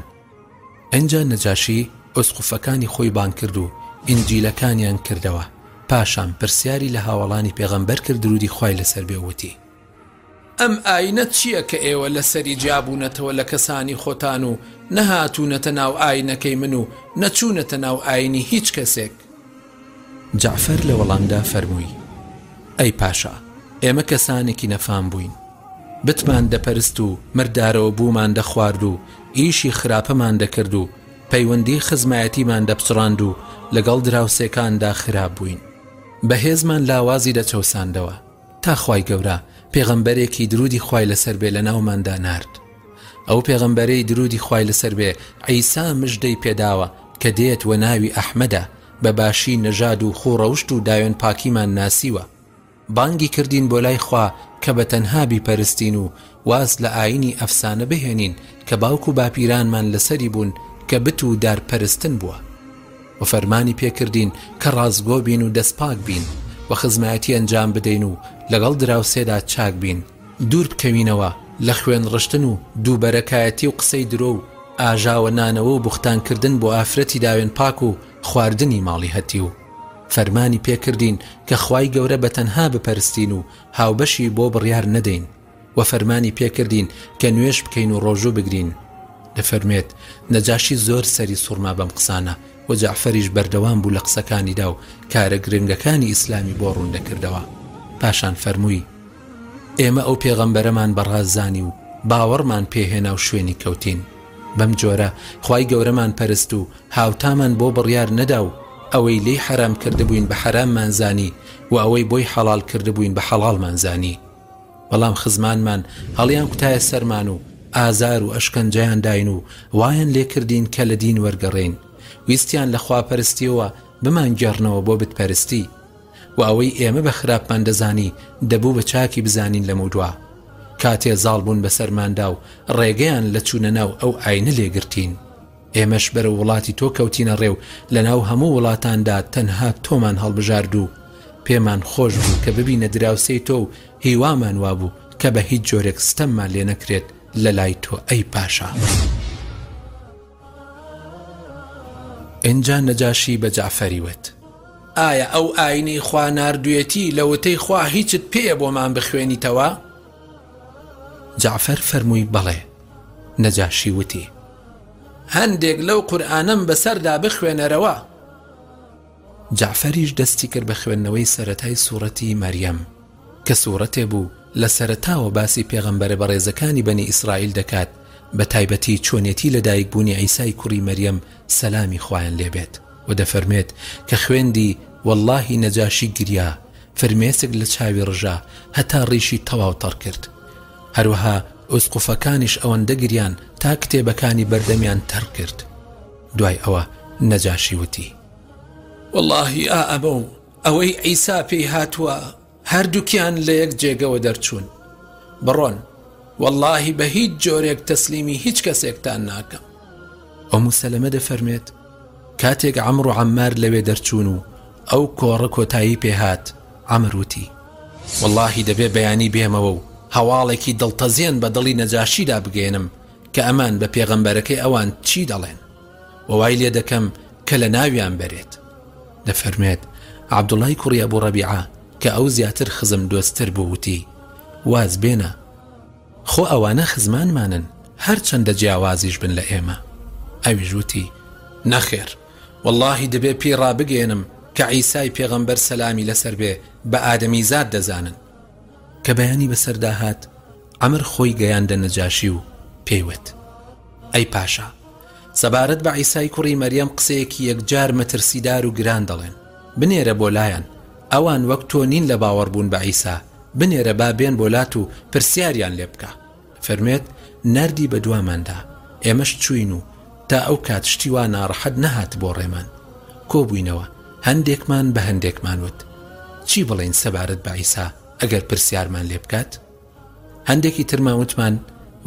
ئنجا نەجاشی ئوسقوفەکانی خۆی بانگ کرد و ئینجیلەکانیان کردەوە پاشان پرسیاری لە هاوەڵانی پێغەمبەر کرد درودی خوای لەسەر بێ و وتی. ئەم ئاینە چییە کە ئێوە لەسەری جیابوونەتەوە لە کەسانی خۆتان و نەهاتوونەتە ناو ئاینەکەی من و نەچوونەتە ناو ئاینی هیچ کەسێک؟ جەعفەر لە وەڵامدا فەرمووی، ئەی پاشا، ئێمە کەسانێکی نەفام بووین، بتمان دەپەرست و مردارەوە بوومان دەخوارد و ئیشی خراپەمان دەکرد و پەیوەندی خزمایەتیمان دەپچڕاند و لەگەڵ دراوسێکاندا خراپ بووین، بەهێزمان لاوازی دەچەوساندەوە. تا خوای گەورە پێغەمبەرێکی درودی خوای لەسەر بێ لەناوماندا نارد ئەو پێغەمبەرەی درودی خوای لەسەر بێ عیسا مژدەی پێداوە کە دێت وە ناوی ئەحمەدە بە باشی نەژاد و خوڕەوشت و داوێن پاکیمان ناسیوە بانگی کردین بۆ لای خوا کە بە تەنها بیپەرستین و واز لە ئاینی ئەفسانە بهێنین کە باوک و باپیرانمان لەسەری بوون کە بت و دار پەرستن بووە و فەرمانی پێکردین کە ڕاستگۆ بین و دەست پاک بین و خزمایەتی ئەنجام بدەین و لەگەڵ دراوسێدا چاک بین دوور بکەوینەوە لە خوێن ڕشتن و دووبەرەکایەتی و قسەی درۆ و ئاژاوە نانەوە و بوختان کردن بۆ ئافرەتی داوێن پاک و خواردنی ماڵی هەتیو فەرمانی پێکردین کە خوای گەورە بە تەنها بپەرستین و هاوبەشی بۆ بڕیار نەدەین. وە فەرمانی پێ کردین کە نوێژ بکەین و ڕۆژوو بگرین دەفەرموێت نەجاشی زۆر سەری سوڕما بەم قسانە وە جەعفەریش بەردەوام بوو لە قسەکانیدا و کارە گرنگەکانی ئیسلامی بۆ ڕوون دەکردەوە پاشان فەرمووی ئێمە ئەو پێغەمبەرەمان بەڕاست زانی و باوەڕمان پێهێنا و شوێنی کەوتین بەم جۆرە خی گەورەمان پەرست و هاوتامان بۆ بڕیار نەدا و ئەوەی لی حرام کردبووین بە حراممان زانی و ئەوەی بۆی حەڵال کردبووین بە حەڵالمان زانی بەڵام خزمانمان هەڵیان کوتایە سەرمان و ئازار و ئەشکەنجەیان داین و وایان لێ کردین کە لە دین وەرگەڕێین، ویستیان لە خواپەرستییەوە بمانگێڕنەوە بۆ بتپەرستی. وە ئەوەی ئێمە بە خراپمان دەزانی دەبوو بە چاکی بزانین لەمەودوا کاتێ زاڵ بوون بەسەرماندا و ڕێگەیان لە چوونە ناو ئەو ئاینە لێ گرتین. ئێمەش بەرەو وڵاتی تۆ کەوتینە ڕێ و لە ناو هەموو وڵاتاندا تەنها تۆمان هەڵبژارد و پێمان خۆش بوو کە ببینە دراوسێی تۆ و هیوامان وابوو کە بە هیچ جۆرێک ستەممان لێ نەکرێت لە لای تۆ ئەی پاشا. ئینجا نەجاشی بە جەعفەری وت ئایا ئەو ئاینەی خوا ناردوێتی لە وتەی خوا هیچت پێیە بۆمان بخوێنیتەوە؟ جەعفەر فەرمووی، بەڵێ. نەجاشی وتی، هەندێک لەو قورئانەم بەسەردا بخوێنەرەوە. جەعفەریش دەستی کرد بە خوێندنەوەی سەرەتای سوڕەتی مەریەم، کە سوڕەتێ بوو لە سەرەتاوە باسی پێغەمبەرە بەڕێزەکانی بەنی ئیسرائیل دەکات، بە تایبەتی چۆنێتی لەدایکبوونی عیسای کوڕی مەریەم سەلامی خوایان لێ بێت و دەفەرموێت کە خوێندی، وەڵڵاهی نەجاشی گریا، فرمێسک لە چاوی ڕژا هەتا ڕیشی تەواو تەڕ کرد. هەروەها ئوسقوفەکانیش ئەوەندە گریان تا کتێبەکانی بەردەمیان تەڕ کرد. دوای ئەوە نەجاشی وتی. وەڵاهی ئا ئەمە و ئەوەی عیسا پێی هاتووە هەردووکیان لە یەک جێگەوە دەرچوون. بڕۆن، وەڵاهی بە هیچ جۆرێک تەسلیمی هیچ کەسێکتان ناکەم. ئومو سەلەمە دەفەرمێت، کاتێک عەمرو عەمار لەوێ دەرچوون و ئەو کۆڕە کۆتایی پێهات عەمر وتی وەڵاهی دەبێ بەیانی بێمەوە و هەواڵێکی دڵتەزێن بە دڵی نەجاشیدا بگەێنم کە ئەمان بە پێغەمبەرەکەی ئەوان چی دەڵێن و وای لێ دەکەم کە لە ناویان بەرێت دەفەرمێت عبدوڵای کوڕی ئەبوو ڕەبیعە کە ئەو زیاتر خزم دۆستتر بووتی واز بێنە خۆ ئەوانە خزمانمانن هەرچەندە جیاوازیش بن لە ئێمە. ئەویش وتی، نەخێر، وەڵڵاهی دەبێ پێی ڕابگەیەنم کە عیسای پێغەمبەر سەلامی لەسەر بێ بە ئادەمیزاد دەزانن. کە بەیانی بەسەردا هات، عەمر خۆی گەیاندە نەجاشی و پێی وت، ئەی پاشا، سەبارەت بە عیسای کوڕی مەریەم قسەیەکی یەکجار مەترسیدار و گران دەڵێن، بنێرە بۆ لایان، ئەوان وەک تۆ نین لە باوەڕبوون بە عیسا، بنێرە با بێن بۆ لات و پرسیاریان لێ بکە. فەرموێت، ناردی بە دوامان دا، ئێمەش چووین و تا ئەو کات شتی وا ناڕەحەت نەهاتبۆ ڕێمان. کۆ بووینەوە، هەندێکمان بە هەندێکمان وت، چی بڵێین سەبارەت بە عیسا ئەگەر پرسیارمان لێ بکات؟ هەندێکی ترمان وتمان،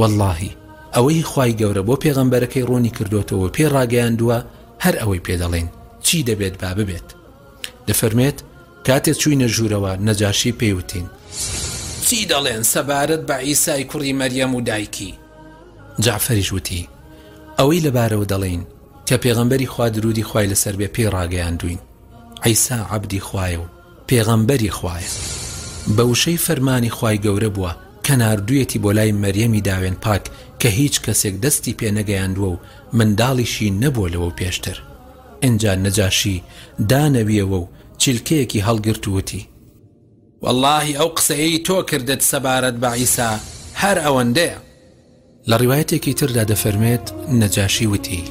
وەڵڵاهی، ئەوەی خوای گەورە بۆ پێغەمبەرەکەی ڕوونی کردۆتەوە و پێی ڕاگەیاندووە، هەر ئەوەی پێ دەڵێین، چی دەبێت با ببێت. دەفەرمێت، کاتێ چووینە ژوورەوە، نەجاشی پێی وتین، چی دەڵێن سەبارەت بە عیسای کوڕی مەریەم و دایکی؟ جەعفەریش وتی، ئەوەی لەبارەوە دەڵێین، کە پێغەمبەری خوا دروودی خوای لەسەر بێ پێی ڕاگەیاندووین، عیسا عەبدی خوایە و پێغەمبەری خوایە، بە وشەی فەرمانی خوای گەورە بووە، کە ناردوویەتی بۆ لای مەریەمی داوێن پاک کە هیچ کەسێک دەستی پێ نەگەیاندووە و منداڵیشی نەبووە لەوەو پێشتر. ئینجا نەجاشی دانەویەوە و چیلکەیەکی هەڵگرت و وتی. وەڵڵاهی ئەو قسەیەی تۆ کردت سەبارەت بە عیسا هەر ئەوەندەیە. لە ڕیوایەتێکی تردا دەفەرمێت، نەجاشی وتی.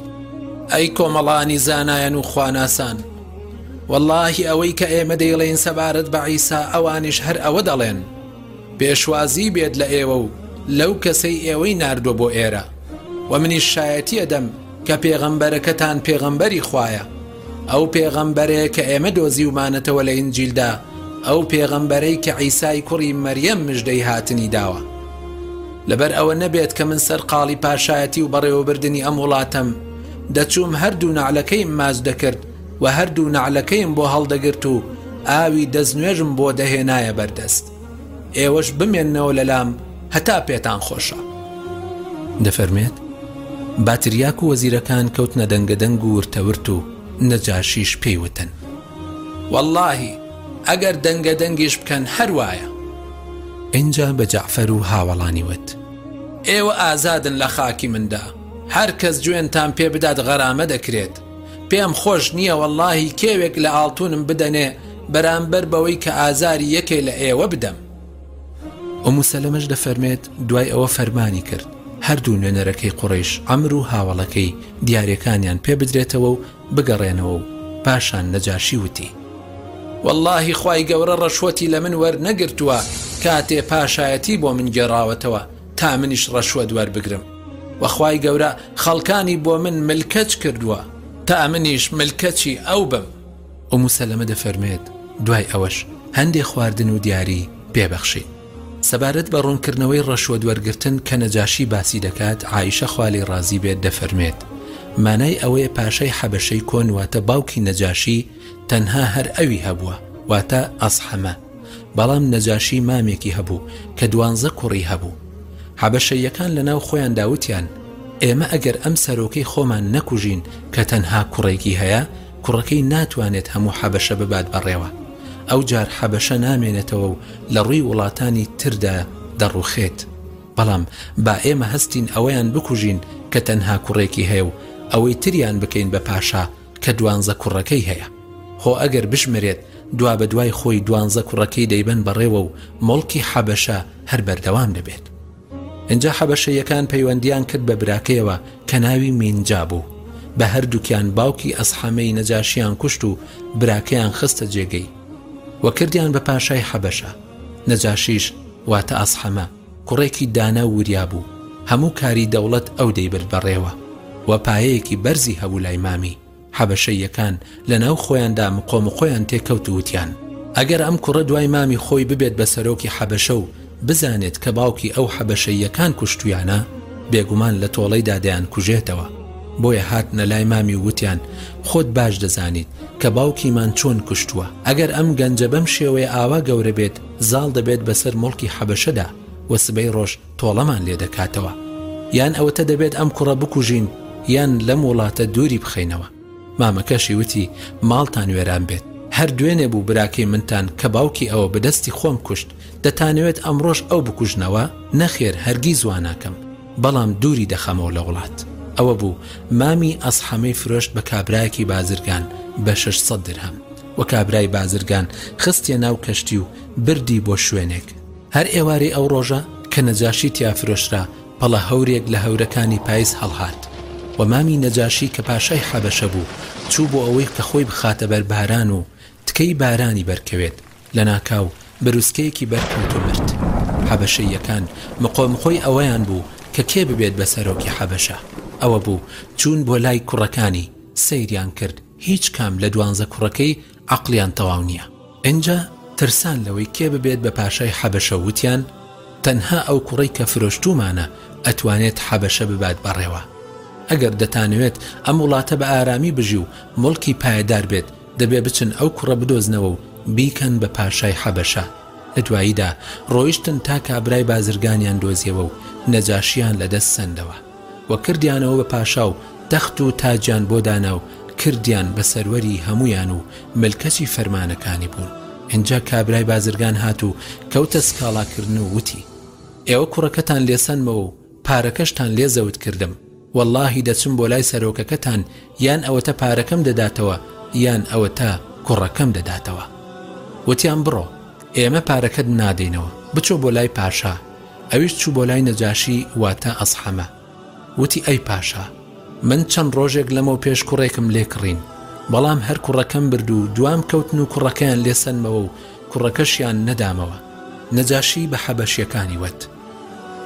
ئەی کۆمەڵانی زانایان و خواناسان! وەڵڵاهی ئەوەی کە ئێمە دەیڵێین سەبارەت بە عیسا ئەوانیش هەر ئەوە دەڵێن. پێشوازی بێت لە ئێوە و لەو کەسەی ئێوەی ناردووە بۆ ئێرە و منیش شایەتی ئەدەم کە پێغەمبەرەکەتان پێغەمبەری خوایە ئەو پێغەمبەرەیە کە ئێمە دۆزیومانەتەوە لە ئینجیلدا ئەو پێغەمبەرەی کە عیسای کوڕی مەریەم مژدەی هاتنی داوە لەبەر ئەوە نەبێت کە من سەرقاڵی پاشایەتی و بەڕێوەبردنی ئەم وڵاتەم دەچووم هەردوو نەعلەکەیم ماچ دەکرد و هەردوو نەعلەکەیم بۆ هەڵدەگرت و ئاوی دەستنوێژم بۆ دەهێنایە بەردەست ئێوەش بمێنەوە لەلام هەتا پێتان خۆشە. دەفەرمێت، باتریاک و وەزیرەکان کەوتنە دەنگەدەنگ و ورتەورت و نەجاشیش پێی وتن، وەڵڵاهی ئەگەر دەنگەدەنگیش بکەن هەر وایە. ئینجا بە جەعفەر و هاوەڵانی وت، ئێوە ئازادن لە خاکی مندا، هەر کەس جوێنتان پێ بدات غەرامە دەکرێت. پێم خۆش نیە وەڵاهی کێوێک لە ئاڵتونم بدەنێ بەرامبەر بەوەی کە ئازاری یەکێ لە ئێوە بدەم. ئومو سەلەمەش دەفەرمێت دوای ئەوە فەرمانی کرد هەردوو نوێنەرەکەی قوڕەیش عەمر و هاوەڵەکەی دیارەکانیان پێ بدرێتەوە و بگەڕێنەوە و پاشان نەجاشی وتی، وەڵاهی خوای گەورە ڕەشوەتی لە من وەرنەگرتووە کاتێ پاشایەتی بۆ من گێڕاوەتەوە، تا منیش ڕەشوەت وەربگرم وە خوای گەورە خەڵکانی بۆ من ملکەچ کردووە تا منیش ملکەچی ئەو بم. ئومو سەلەمە دەفەرموێت، دوای ئەوەش هەندێ خواردن و دیاری پێ بەخشین. سەبارەت بە ڕوونکردنەوەی ڕەشوەت وەرگرتن کە نەجاشی باسی دەکات، عائیشە خوا لێی ڕازی بێت دەفەرموێت، مانای ئەوەیە پاشای حەبەشەی کۆن واتە باوکی نەجاشی تەنها هەر ئەوی هەبووە واتە، ئەسحەمە، بەڵام نەجاشی مامێکی هەبوو کە دوانزە کوڕی هەبوو. حەبەشەییەکان لەناو خۆیاندا وتیان، ئێمە ئەگەر ئەم سەرۆکەی خۆمان نەکوژین کە تەنها کوڕێکی هەیە، کوڕەکەی ناتوانێت هەموو حەبەشە ببات بەڕێوە. ئەوجار حەبەشە نامێنێتەوە و لە ڕووی وڵاتانی تردا دەڕوخێت. بەڵام با ئێمە هەستین ئەویان بکوژین کە تەنها کوڕێکی هەیە و ئەوەی تریان بکەین بە پاشا، کە دوانزە کوڕەکەی هەیە خۆ ئەگەر بژمرێت دوا بە دوای خۆی دوانزە کوڕەکەی دەیبەن بەڕێوە و موڵکی حەبەشە هەر بەردەوام دەبێت ئینجا حەبەشەیەکان پەیوەندیان کرد بە براکەیەوە کە ناوی مینجا بوو بە هەردووکیان باوکی ئەسحەمەی نەجاشیان کوشت و براکەیان خستە جێگەی وەکردیان بە پاشای حەبەشە نەجاشیش واتە ئاسحەمە کوڕێکی دانا و وریا بوو، هەموو کاری دەوڵەت ئەو دەیبرد بەڕێوە و پایەیەکی بەرزی هەبوو لای مامی، حەبەشەییەکان لەناو خۆیاندا مقۆ مقۆیان تێکەوت و وتیان، ئەگەر ئەم کوڕە دوای مامی خۆی ببێت بە سەرۆکی حەبەشە و بزانێت کە باوکی ئەو حەبەشەییەکان کوشتویانە، بێگومان لە تۆڵەیدا دەیانکوژێتەوە، بۆیە هاتنە لای مامی و وتیان، خۆت باش دەزانیت کە باوکیمان چۆن کوشتووە، ئەگەر ئەم گەنجە بەم شێوەیە ئاوا گەورە بێت، زاڵ دەبێت بەسەر موڵکی حەبەشەدا و سبەی ڕۆژ تۆڵەمان لێ دەکاتەوە یان ئەوەتە دەبێت ئەم کوڕە بکوژین یان لەم وڵاتە دووری بخەینەوە مامەکەشی وتی ماڵتان وێران بێت هەر دوێنێ بوو براکەی منتان کە باوکی ئەوە بەدەستی خۆم کوشت دەتانەوێت ئەمڕۆژ ئەو بکوژنەوە نەخێر هەرگی زواناکەم بەڵام دووری دەخەمەوە لە وڵات ئەوە بوو مامی ئەسحەمەی فرۆشت بە کابراایەکی بازرگان بە 600 درهم و کابرای بازرگان خستیە ناو کەشتی و بردی بۆ شوێنێک. هەر ئێوارەی ئەو ڕۆژە کە نەجاشی تیا فرۆشرا پەڵە هەورێک لە هەورەکانی پایز هەڵهات و مامی نەجاشی کە پاشای حەبەشە بوو چوو بۆ ئەوەی کە خۆی بخاتە بەر باران و تکەی بارانی بەرکەوێت لەناکاو بروسکەیەکی بەرکەوت و مرد. حەبەشەییەکان مقۆمقۆی ئەوەیان بوو کە کێ ببێت بە سەرۆکی حەبەشە. ئەوە بوو چوون بۆ لای کوڕەکانی سەیریان کرد. هیچ کام لە دوانزە کوڕەکەی عەقڵیان تەواو نیە ئینجا ترسان لەوەی کێ ببێت بە پاشای حەبەشە وتیان تەنها ئەو کوڕەی کە فرۆشتومانە ئەتوانێت حەبەشە ببات بەڕێوە ئەگەر دەتانەوێت ئەم وڵاتە بە ئارامی بژی و موڵکی پایەدار بێت دەبێ بچن ئەو کوڕە بدۆزنەوە و بیکەن بە پاشای حەبەشە لە دواییدا ڕۆیشتن تا کابرای بازرگانیان دۆزیەوە و نەجاشیان لە دەست سەندەوە. و کردیانەوە بە پاشا و تەخت و تاجیان بۆ دانا و کردیان بە سەروەری هەموویان و ملکەچی فەرمانەکانی بوون، ئینجا کابرای بازرگان هات و کەوتە سکاڵا کردن و وتی، ئێوە کوڕەکەتان لێسەندمەوە و پارەکەشتان لێ زەوت کردم، وەڵڵاهی دەچم بۆ لای سەرۆکەکەتان یان ئەوەتا پارەکەم دەداتەوە یان ئەوەتا کوڕەکەم دەداتەوە وتیان بڕۆ ئێمە پارەکەت نادەینەوە بچۆ بۆ لای پاشا ئەویش چوو بۆ لای نەجاشی واتە ئەسحەمە وتی ئەی پاشا من چەند ڕۆژێک لەمەو پێش کوڕێکم لێ کڕیم بەڵام هەر کوڕەکەم برد و دوام کەوتن و کوڕەکەیان لێ سندمەوە و کوڕەکەشیان نەدامەوە نەجاشی بە حەبەشیەکانی وت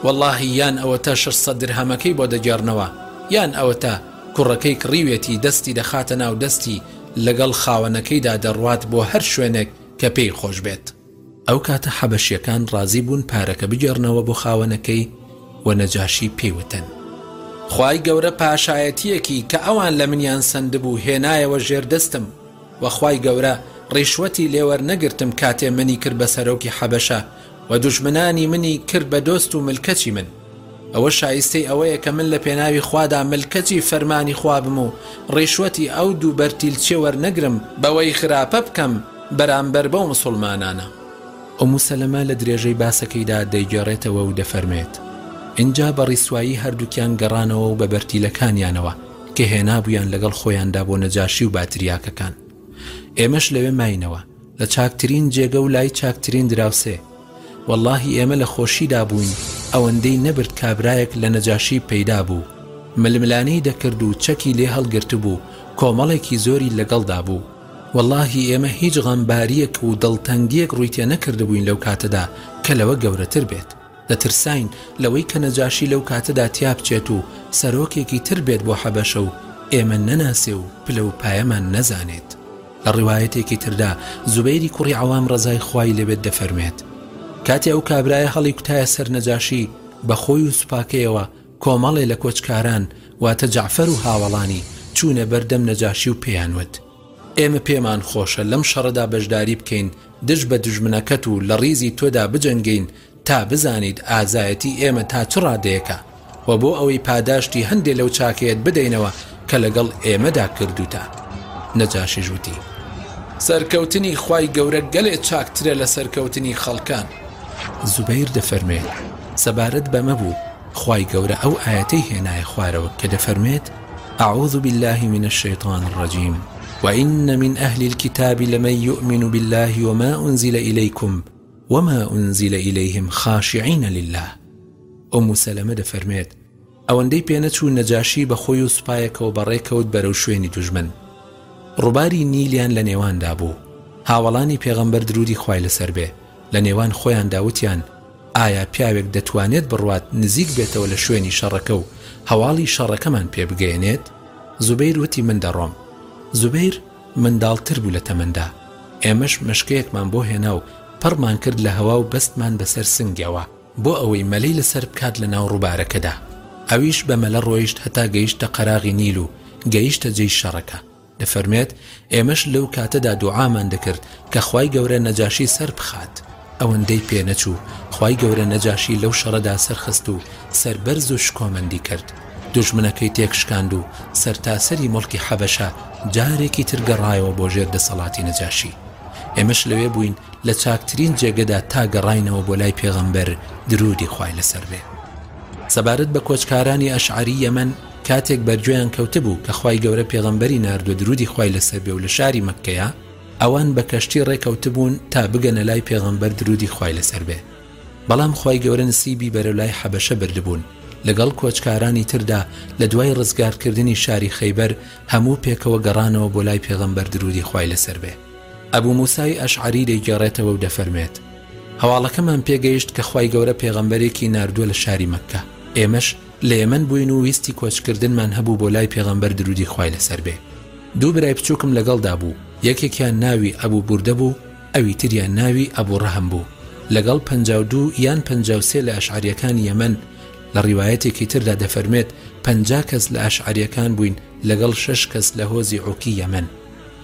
واللهی یان ئەوەتا شەش سەد درهەمەکەی بۆ دەگێڕنەوە یان ئەوەتا کوڕەکەی کڕیوێتی دەستی دەخاتە ناو دەستی لەگەڵ خاوەنەکەیدا دەڕوات بۆ هەر شوێنێک کە پێی خۆش بێت. ئەو کاتە حەبەشیەکان ڕازی بوون پارەکە بگێڕنەوە بۆ خاوەنەکەی و نەجاشی پێی وتن. خوای گەورە پاشایەتیەکی کە ئەوان لە منیان سەندبوو هێنایەوە ژێر دەستم وە خوای گەورە ڕیشوەتی لێ وەرنەگرتم کاتێ منی کرد بە سەرۆکی حەبەشە و دوژمنانی منی کرد بە دۆست و ملکەچی من. ئەوە شایستەی ئەوەیە کە من لە پێناوی خوادا ملکەچی فەرمانی خوا بم و ڕیشوەتی ئەو دوو بەرتیلچە وەرنەگرم بەوەی خراپە بکەم بەرامبەر بەو مسوڵمانانە. ئومو سەلەمە لە درێژەی باسەکەیدا دەیگێڕێتەوە و دەفەرمێت، ئینجا بە ڕیسوایی هەردووکیان گەڕانەوە و بە بەرتیلەکانیانەوە کە هێنابوویان لەگەڵ خۆیاندا بۆ نەجاشی و باتریاکەکان. ئێمەش لەوێ ماینەوە. لە چاکترین جێگە و لای چاکترین دراوسێ وەڵاهی ئێمە لە خۆشیدا بووین ئەوەندەی نەبرد کابرایەک لە نەجاشی پەیدا بوو ململانێی دەکرد و چەکی لێ هەڵگرت بوو کۆمەڵێکی زۆری لەگەڵدا بوو وەڵاهی ئێمە هیچ غەمباریەک و دڵتەنگیەک ڕووی تێ نەکردبووین لەو کاتەدا کە لەوە گەورەتر بێت. دەترساین لەوەی کە نەجاشی لەو کاتەدا تیابچێت و سەرۆکێکی تر بێت بۆ حەبەشە و ئێمە نەناسێ و پلە و پایەمان نەزانێت. لە ڕیوایەتێکی تردا زوبەیری کوڕی عەوام ڕەزای خوای لێبێت دەفەرموێت، کاتێ ئەو کابرایە هەڵیکوتایە سەر نەجاشی، بە خۆی و سوپاکەیەوە کۆمەڵێ لە کۆچکاران، واتە جەعفەر و هاوەڵانی، چوونە بەر دەم نەجاشی و پێیان وت، ئێمە پێمان خۆشە لەم شەڕەدا بەشداری بکەین دژ بە دوژمنەکەت و لە ڕیزی تۆدا بجەنگێین، تا بزانیت ئازایەتی ئێمە تا چ ڕادەیەکە و بۆ ئەوەی پاداشتی هەندێ لەو چاکەیەت بدەینەوە کە لەگەڵ ئێمەدا کردووتە. نەجاشیش وتی. سەرکەوتنی خوای گەورە گەلێ چاکترە لە سەرکەوتنی خەڵکان. زوبەیر دەفەرموێت، سەبارەت بەمە بوو خوای گەورە ئەو ئایەتەی هێنایە خوارەوە کە دەفەرموێت، اعوذ باللە من الشیطان الرجیم، وان من اهل الکتاب لمن یومن باللە وما انزل الیکم، وما انزل الیهم خاشعین للە، ئومو سەلەمە دەفەرمێت، ئەوەندەی پێ نەچوو نەجاشی بە خۆی و سوپایەکەوە بەڕێ کەوت بەرەو شوێنی دوژمن، ڕوباری نیلیان لە نێواندا بوو، هاوەڵانی پێغەمبەر درودی خوای لەسەر بێ لە نێوان خۆیاندا وتیان، ئایا پیاوێک دەتوانێت بڕوات نزیک بێتەوە لە شوێنی شەڕەکە و هەواڵی شەڕەکەمان پێ بگەیەنێت؟ زوبەیر وتی من دەڕۆم. زوبەیر، منداڵتر بوو لە تەمەندا، ئێمەش مەشکەیەکمان بۆ هێنا و پڕمان کرد لە هەوا و بەستمان بەسەر سنگیەوە بۆ ئەوەی مەلەی لەسەر بکات لە ناو ڕووبارەکەدا، ئەویش بە مەلە ڕۆیشت هەتا گەیشتە قەراغی نیل و گەیشتە جێی شەڕەکە. دەفەرمێت، ئێمەش لەو کاتەدا دوعامان دەکرد کە خوای گەورە نەجاشی سەربخات، ئەوەندەی پێ نەچوو خوای گەورە نەجاشی لەو شەڕەدا سەرخست و سەربەرز و شکۆمەندی کرد، دوژمنەکەی تێکشکاند و سەرتاسەری موڵکی حەبەشە جارێکی تر گەڕایەوە بۆ ژێر دەسەڵاتی نەجاشی. ئێمەش لەوێ بووین لە چاکترین جێگەدا تا گەڕاینەوە بۆ لای پێغەمبەر درودی خوای لەسەر بێ. سەبارەت بە کۆچکارانی ئەشعەری یەمەن کاتێک بەرگوێیان کەوتبوو کە خوای گەورە پێغەمبەری ناردوە درودی خوای لەسەر بێ و لە شاری مەککەیە، ئەوان بە کەشتی ڕێکەوتبوون تا بگەنە لای پێغەمبەر درودی خوای لەسەر بێ بەڵام خوای گەورە نسیبی بەرەو لای حەبەشە بردبوون لەگەڵ کۆچکارانی تردا لە دوای ڕزگارکردنی شاری خەیبەر هەموو پێکەوە گەڕانەوە بۆ لای پێغەمبەر درودی خوای لەسەر بێ ئەبوو موسای ئەشعری دەیگەڕێتەوە و دەفەرمێت هەواڵەکەمان پێگەیشت کە خوای گەورە پێغەمبەرێکی ناردووە لە شاری مەککە ئێمەش لە یەمەن بووین و ویستی کۆچکردنمان هەبوو بۆ لای پێغەمبەر درودی خوای لەسەر بێ دوو برای بچووکم لەگەڵدا بوو، یەکێکیان ناوی ئەبوو بوردە بوو، ئەوی تریان ناوی ئەبوو ڕەهم بوو، لەگەڵ پەنجا و دوو یان پەنجا و سێ لە ئەشعەرییەکانی یەمەن، لە ڕیوایەتێکی تردا دەفەرموێت پەنجا کەس لە ئەشعەرییەکان بووین لەگەڵ شەش کەس لە هۆزی عوکی یەمەن،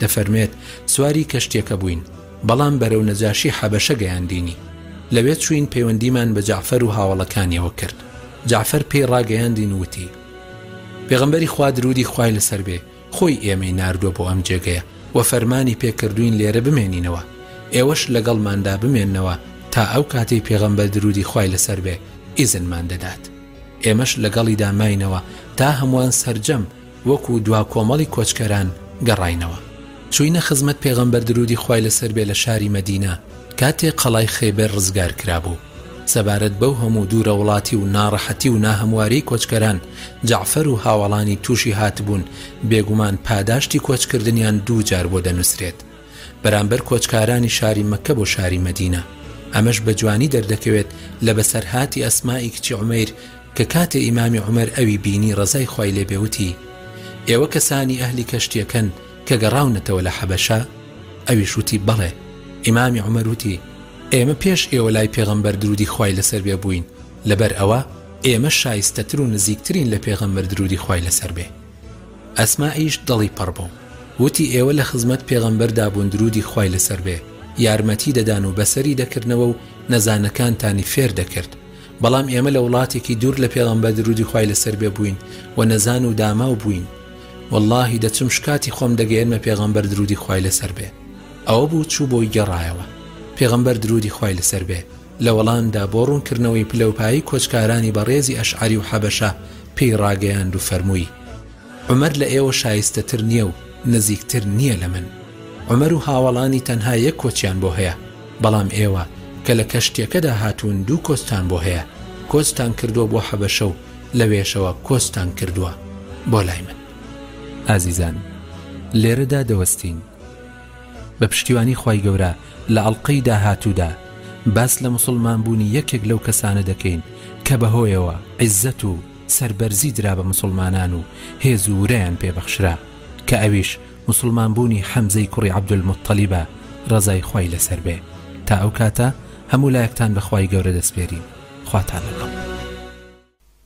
دەفەرموێت سواری کەشتییەکە بووین، بەڵام بەرەو نەجاشی حەبەشە گەیاندینی، لەوێ چووین پەیوەندیمان بە جەعفەر و هاوەڵەکانییەوە کرد، جەعفەر پێی ڕاگەیاندین وتی. پێغەمبەری خوا درودی خوای لەسەر بێ خۆی ئێمەی ناردووە بۆ ئەم جێگەیە وە فەرمانی پێ کردووین لێرە بمێنینەوە ئێوەش لەگەڵماندا بمێنەوە تا ئەو کاتەی پێغەمبەر درودی خوای لەسەر بێ ئیزنمان دەدات ئێمەش لەگەڵیدا ماینەوە تا هەمووان سەرجەم وەکو دوا کۆمەڵی کۆچکەران گەڕینەوە چوینە خزمەت پێغەمبەر درودی خوای لەسەر بێ لە شاری مەدینە کاتێ قەڵای خەیبەر ڕزگار کرابوو سەبارەت بەو هەموو دوورە وڵاتی و ناڕەحەتی و ناهەمواریەی کۆچکەران جەعفەر و هاوەڵانی تووشی هاتبوون بێگومان پاداشتی کۆچکردنیان دوو جار بۆ دەنووسرێت بەرامبەر کۆچکارانی شاری مەککە بۆ شاری مەدینە ئەمەش بە جوانی دەردەکەوێت لە بەسەرهاتی ئەسمائی کچی عومەیر کە کاتێ ئیمامی عومەر ئەوی بینی ڕەزای خوای لێبێوتی ئێوە کەسانی ئەهلی کەشتیەکەن کە گەڕاونەتەوە لە حەبەشە ئەویش وتی، بەڵێ. ئیمامی عومەر وتی، ئێمە پێش ئێوە لای پێغەمبەر درودی خوای لەسەر بێ بووین، لەبەر ئەوە ئێمە شایستەتر و نزیکترین لە پێغەمبەر درودی خوای لەسەر بێ. ئەسما یش دڵی پڕ بوو. وتی، ئێوە لە خزمەت پێغەمبەردا بوون درودی خوای لەسەر بێ یارمەتی دەدان و بەسەری دەکردنەوە و نەزانەکانتانی فێر دەکرد، بەڵام ئێمە لە وڵاتێکی دوور لە پێغەمبەر درودی خوای لەسەر بێ بووین و نەزان و داماو بووین، وەڵاهی دەچم شکاتی خۆم دەگەیەنمە پێغەمبەر درودی خوای لەسەر بێ ئەوە بوو چوو بۆی گەڕایەوە پێغەمبەر درودی خوای لەسەر بێ لە وەڵامدا بۆ ڕوونکردنەوەی پلەوپایی کۆچکارانی بەڕێزی ئەشعەری و حەبەشە پێی ڕاگەیاند و فەرمووی عومەر لە ئێوە شایستەتر نییە و نزیکتر نییە لە من عومەر و هاوەڵانی تەنها یەک کۆچیان بۆ هەیە بەڵام ئێوە کە لە کەشتیەکەدا هاتوون دوو کۆچتان بۆ هەیە کۆچتان کردووە بۆ حەبەشە و لەوێشەوە کۆچتان کردووە بۆ لای من. ئازیزان لێرەدا دەوەستین. بە پشتیوانی خوای گەورە لە ئەڵقەی داهاتوودا باس لە موسڵمان بوونی یەکێک لەو کەسانە دەکەین کە بەهۆیەوە عیزەت و سەربەرزی درا بە موسڵمانان و هێز و ورەیان پێ بەخشرا کە ئەویش موسڵمان بوونی حەمزەی کوڕی عەبدولموتەلیبە ڕەزای خوای لەسەر بێ تا ئەو کاتە هەموو لایەکتان بەخوای گەورە دەسپێرین خواتان لەگەڵ.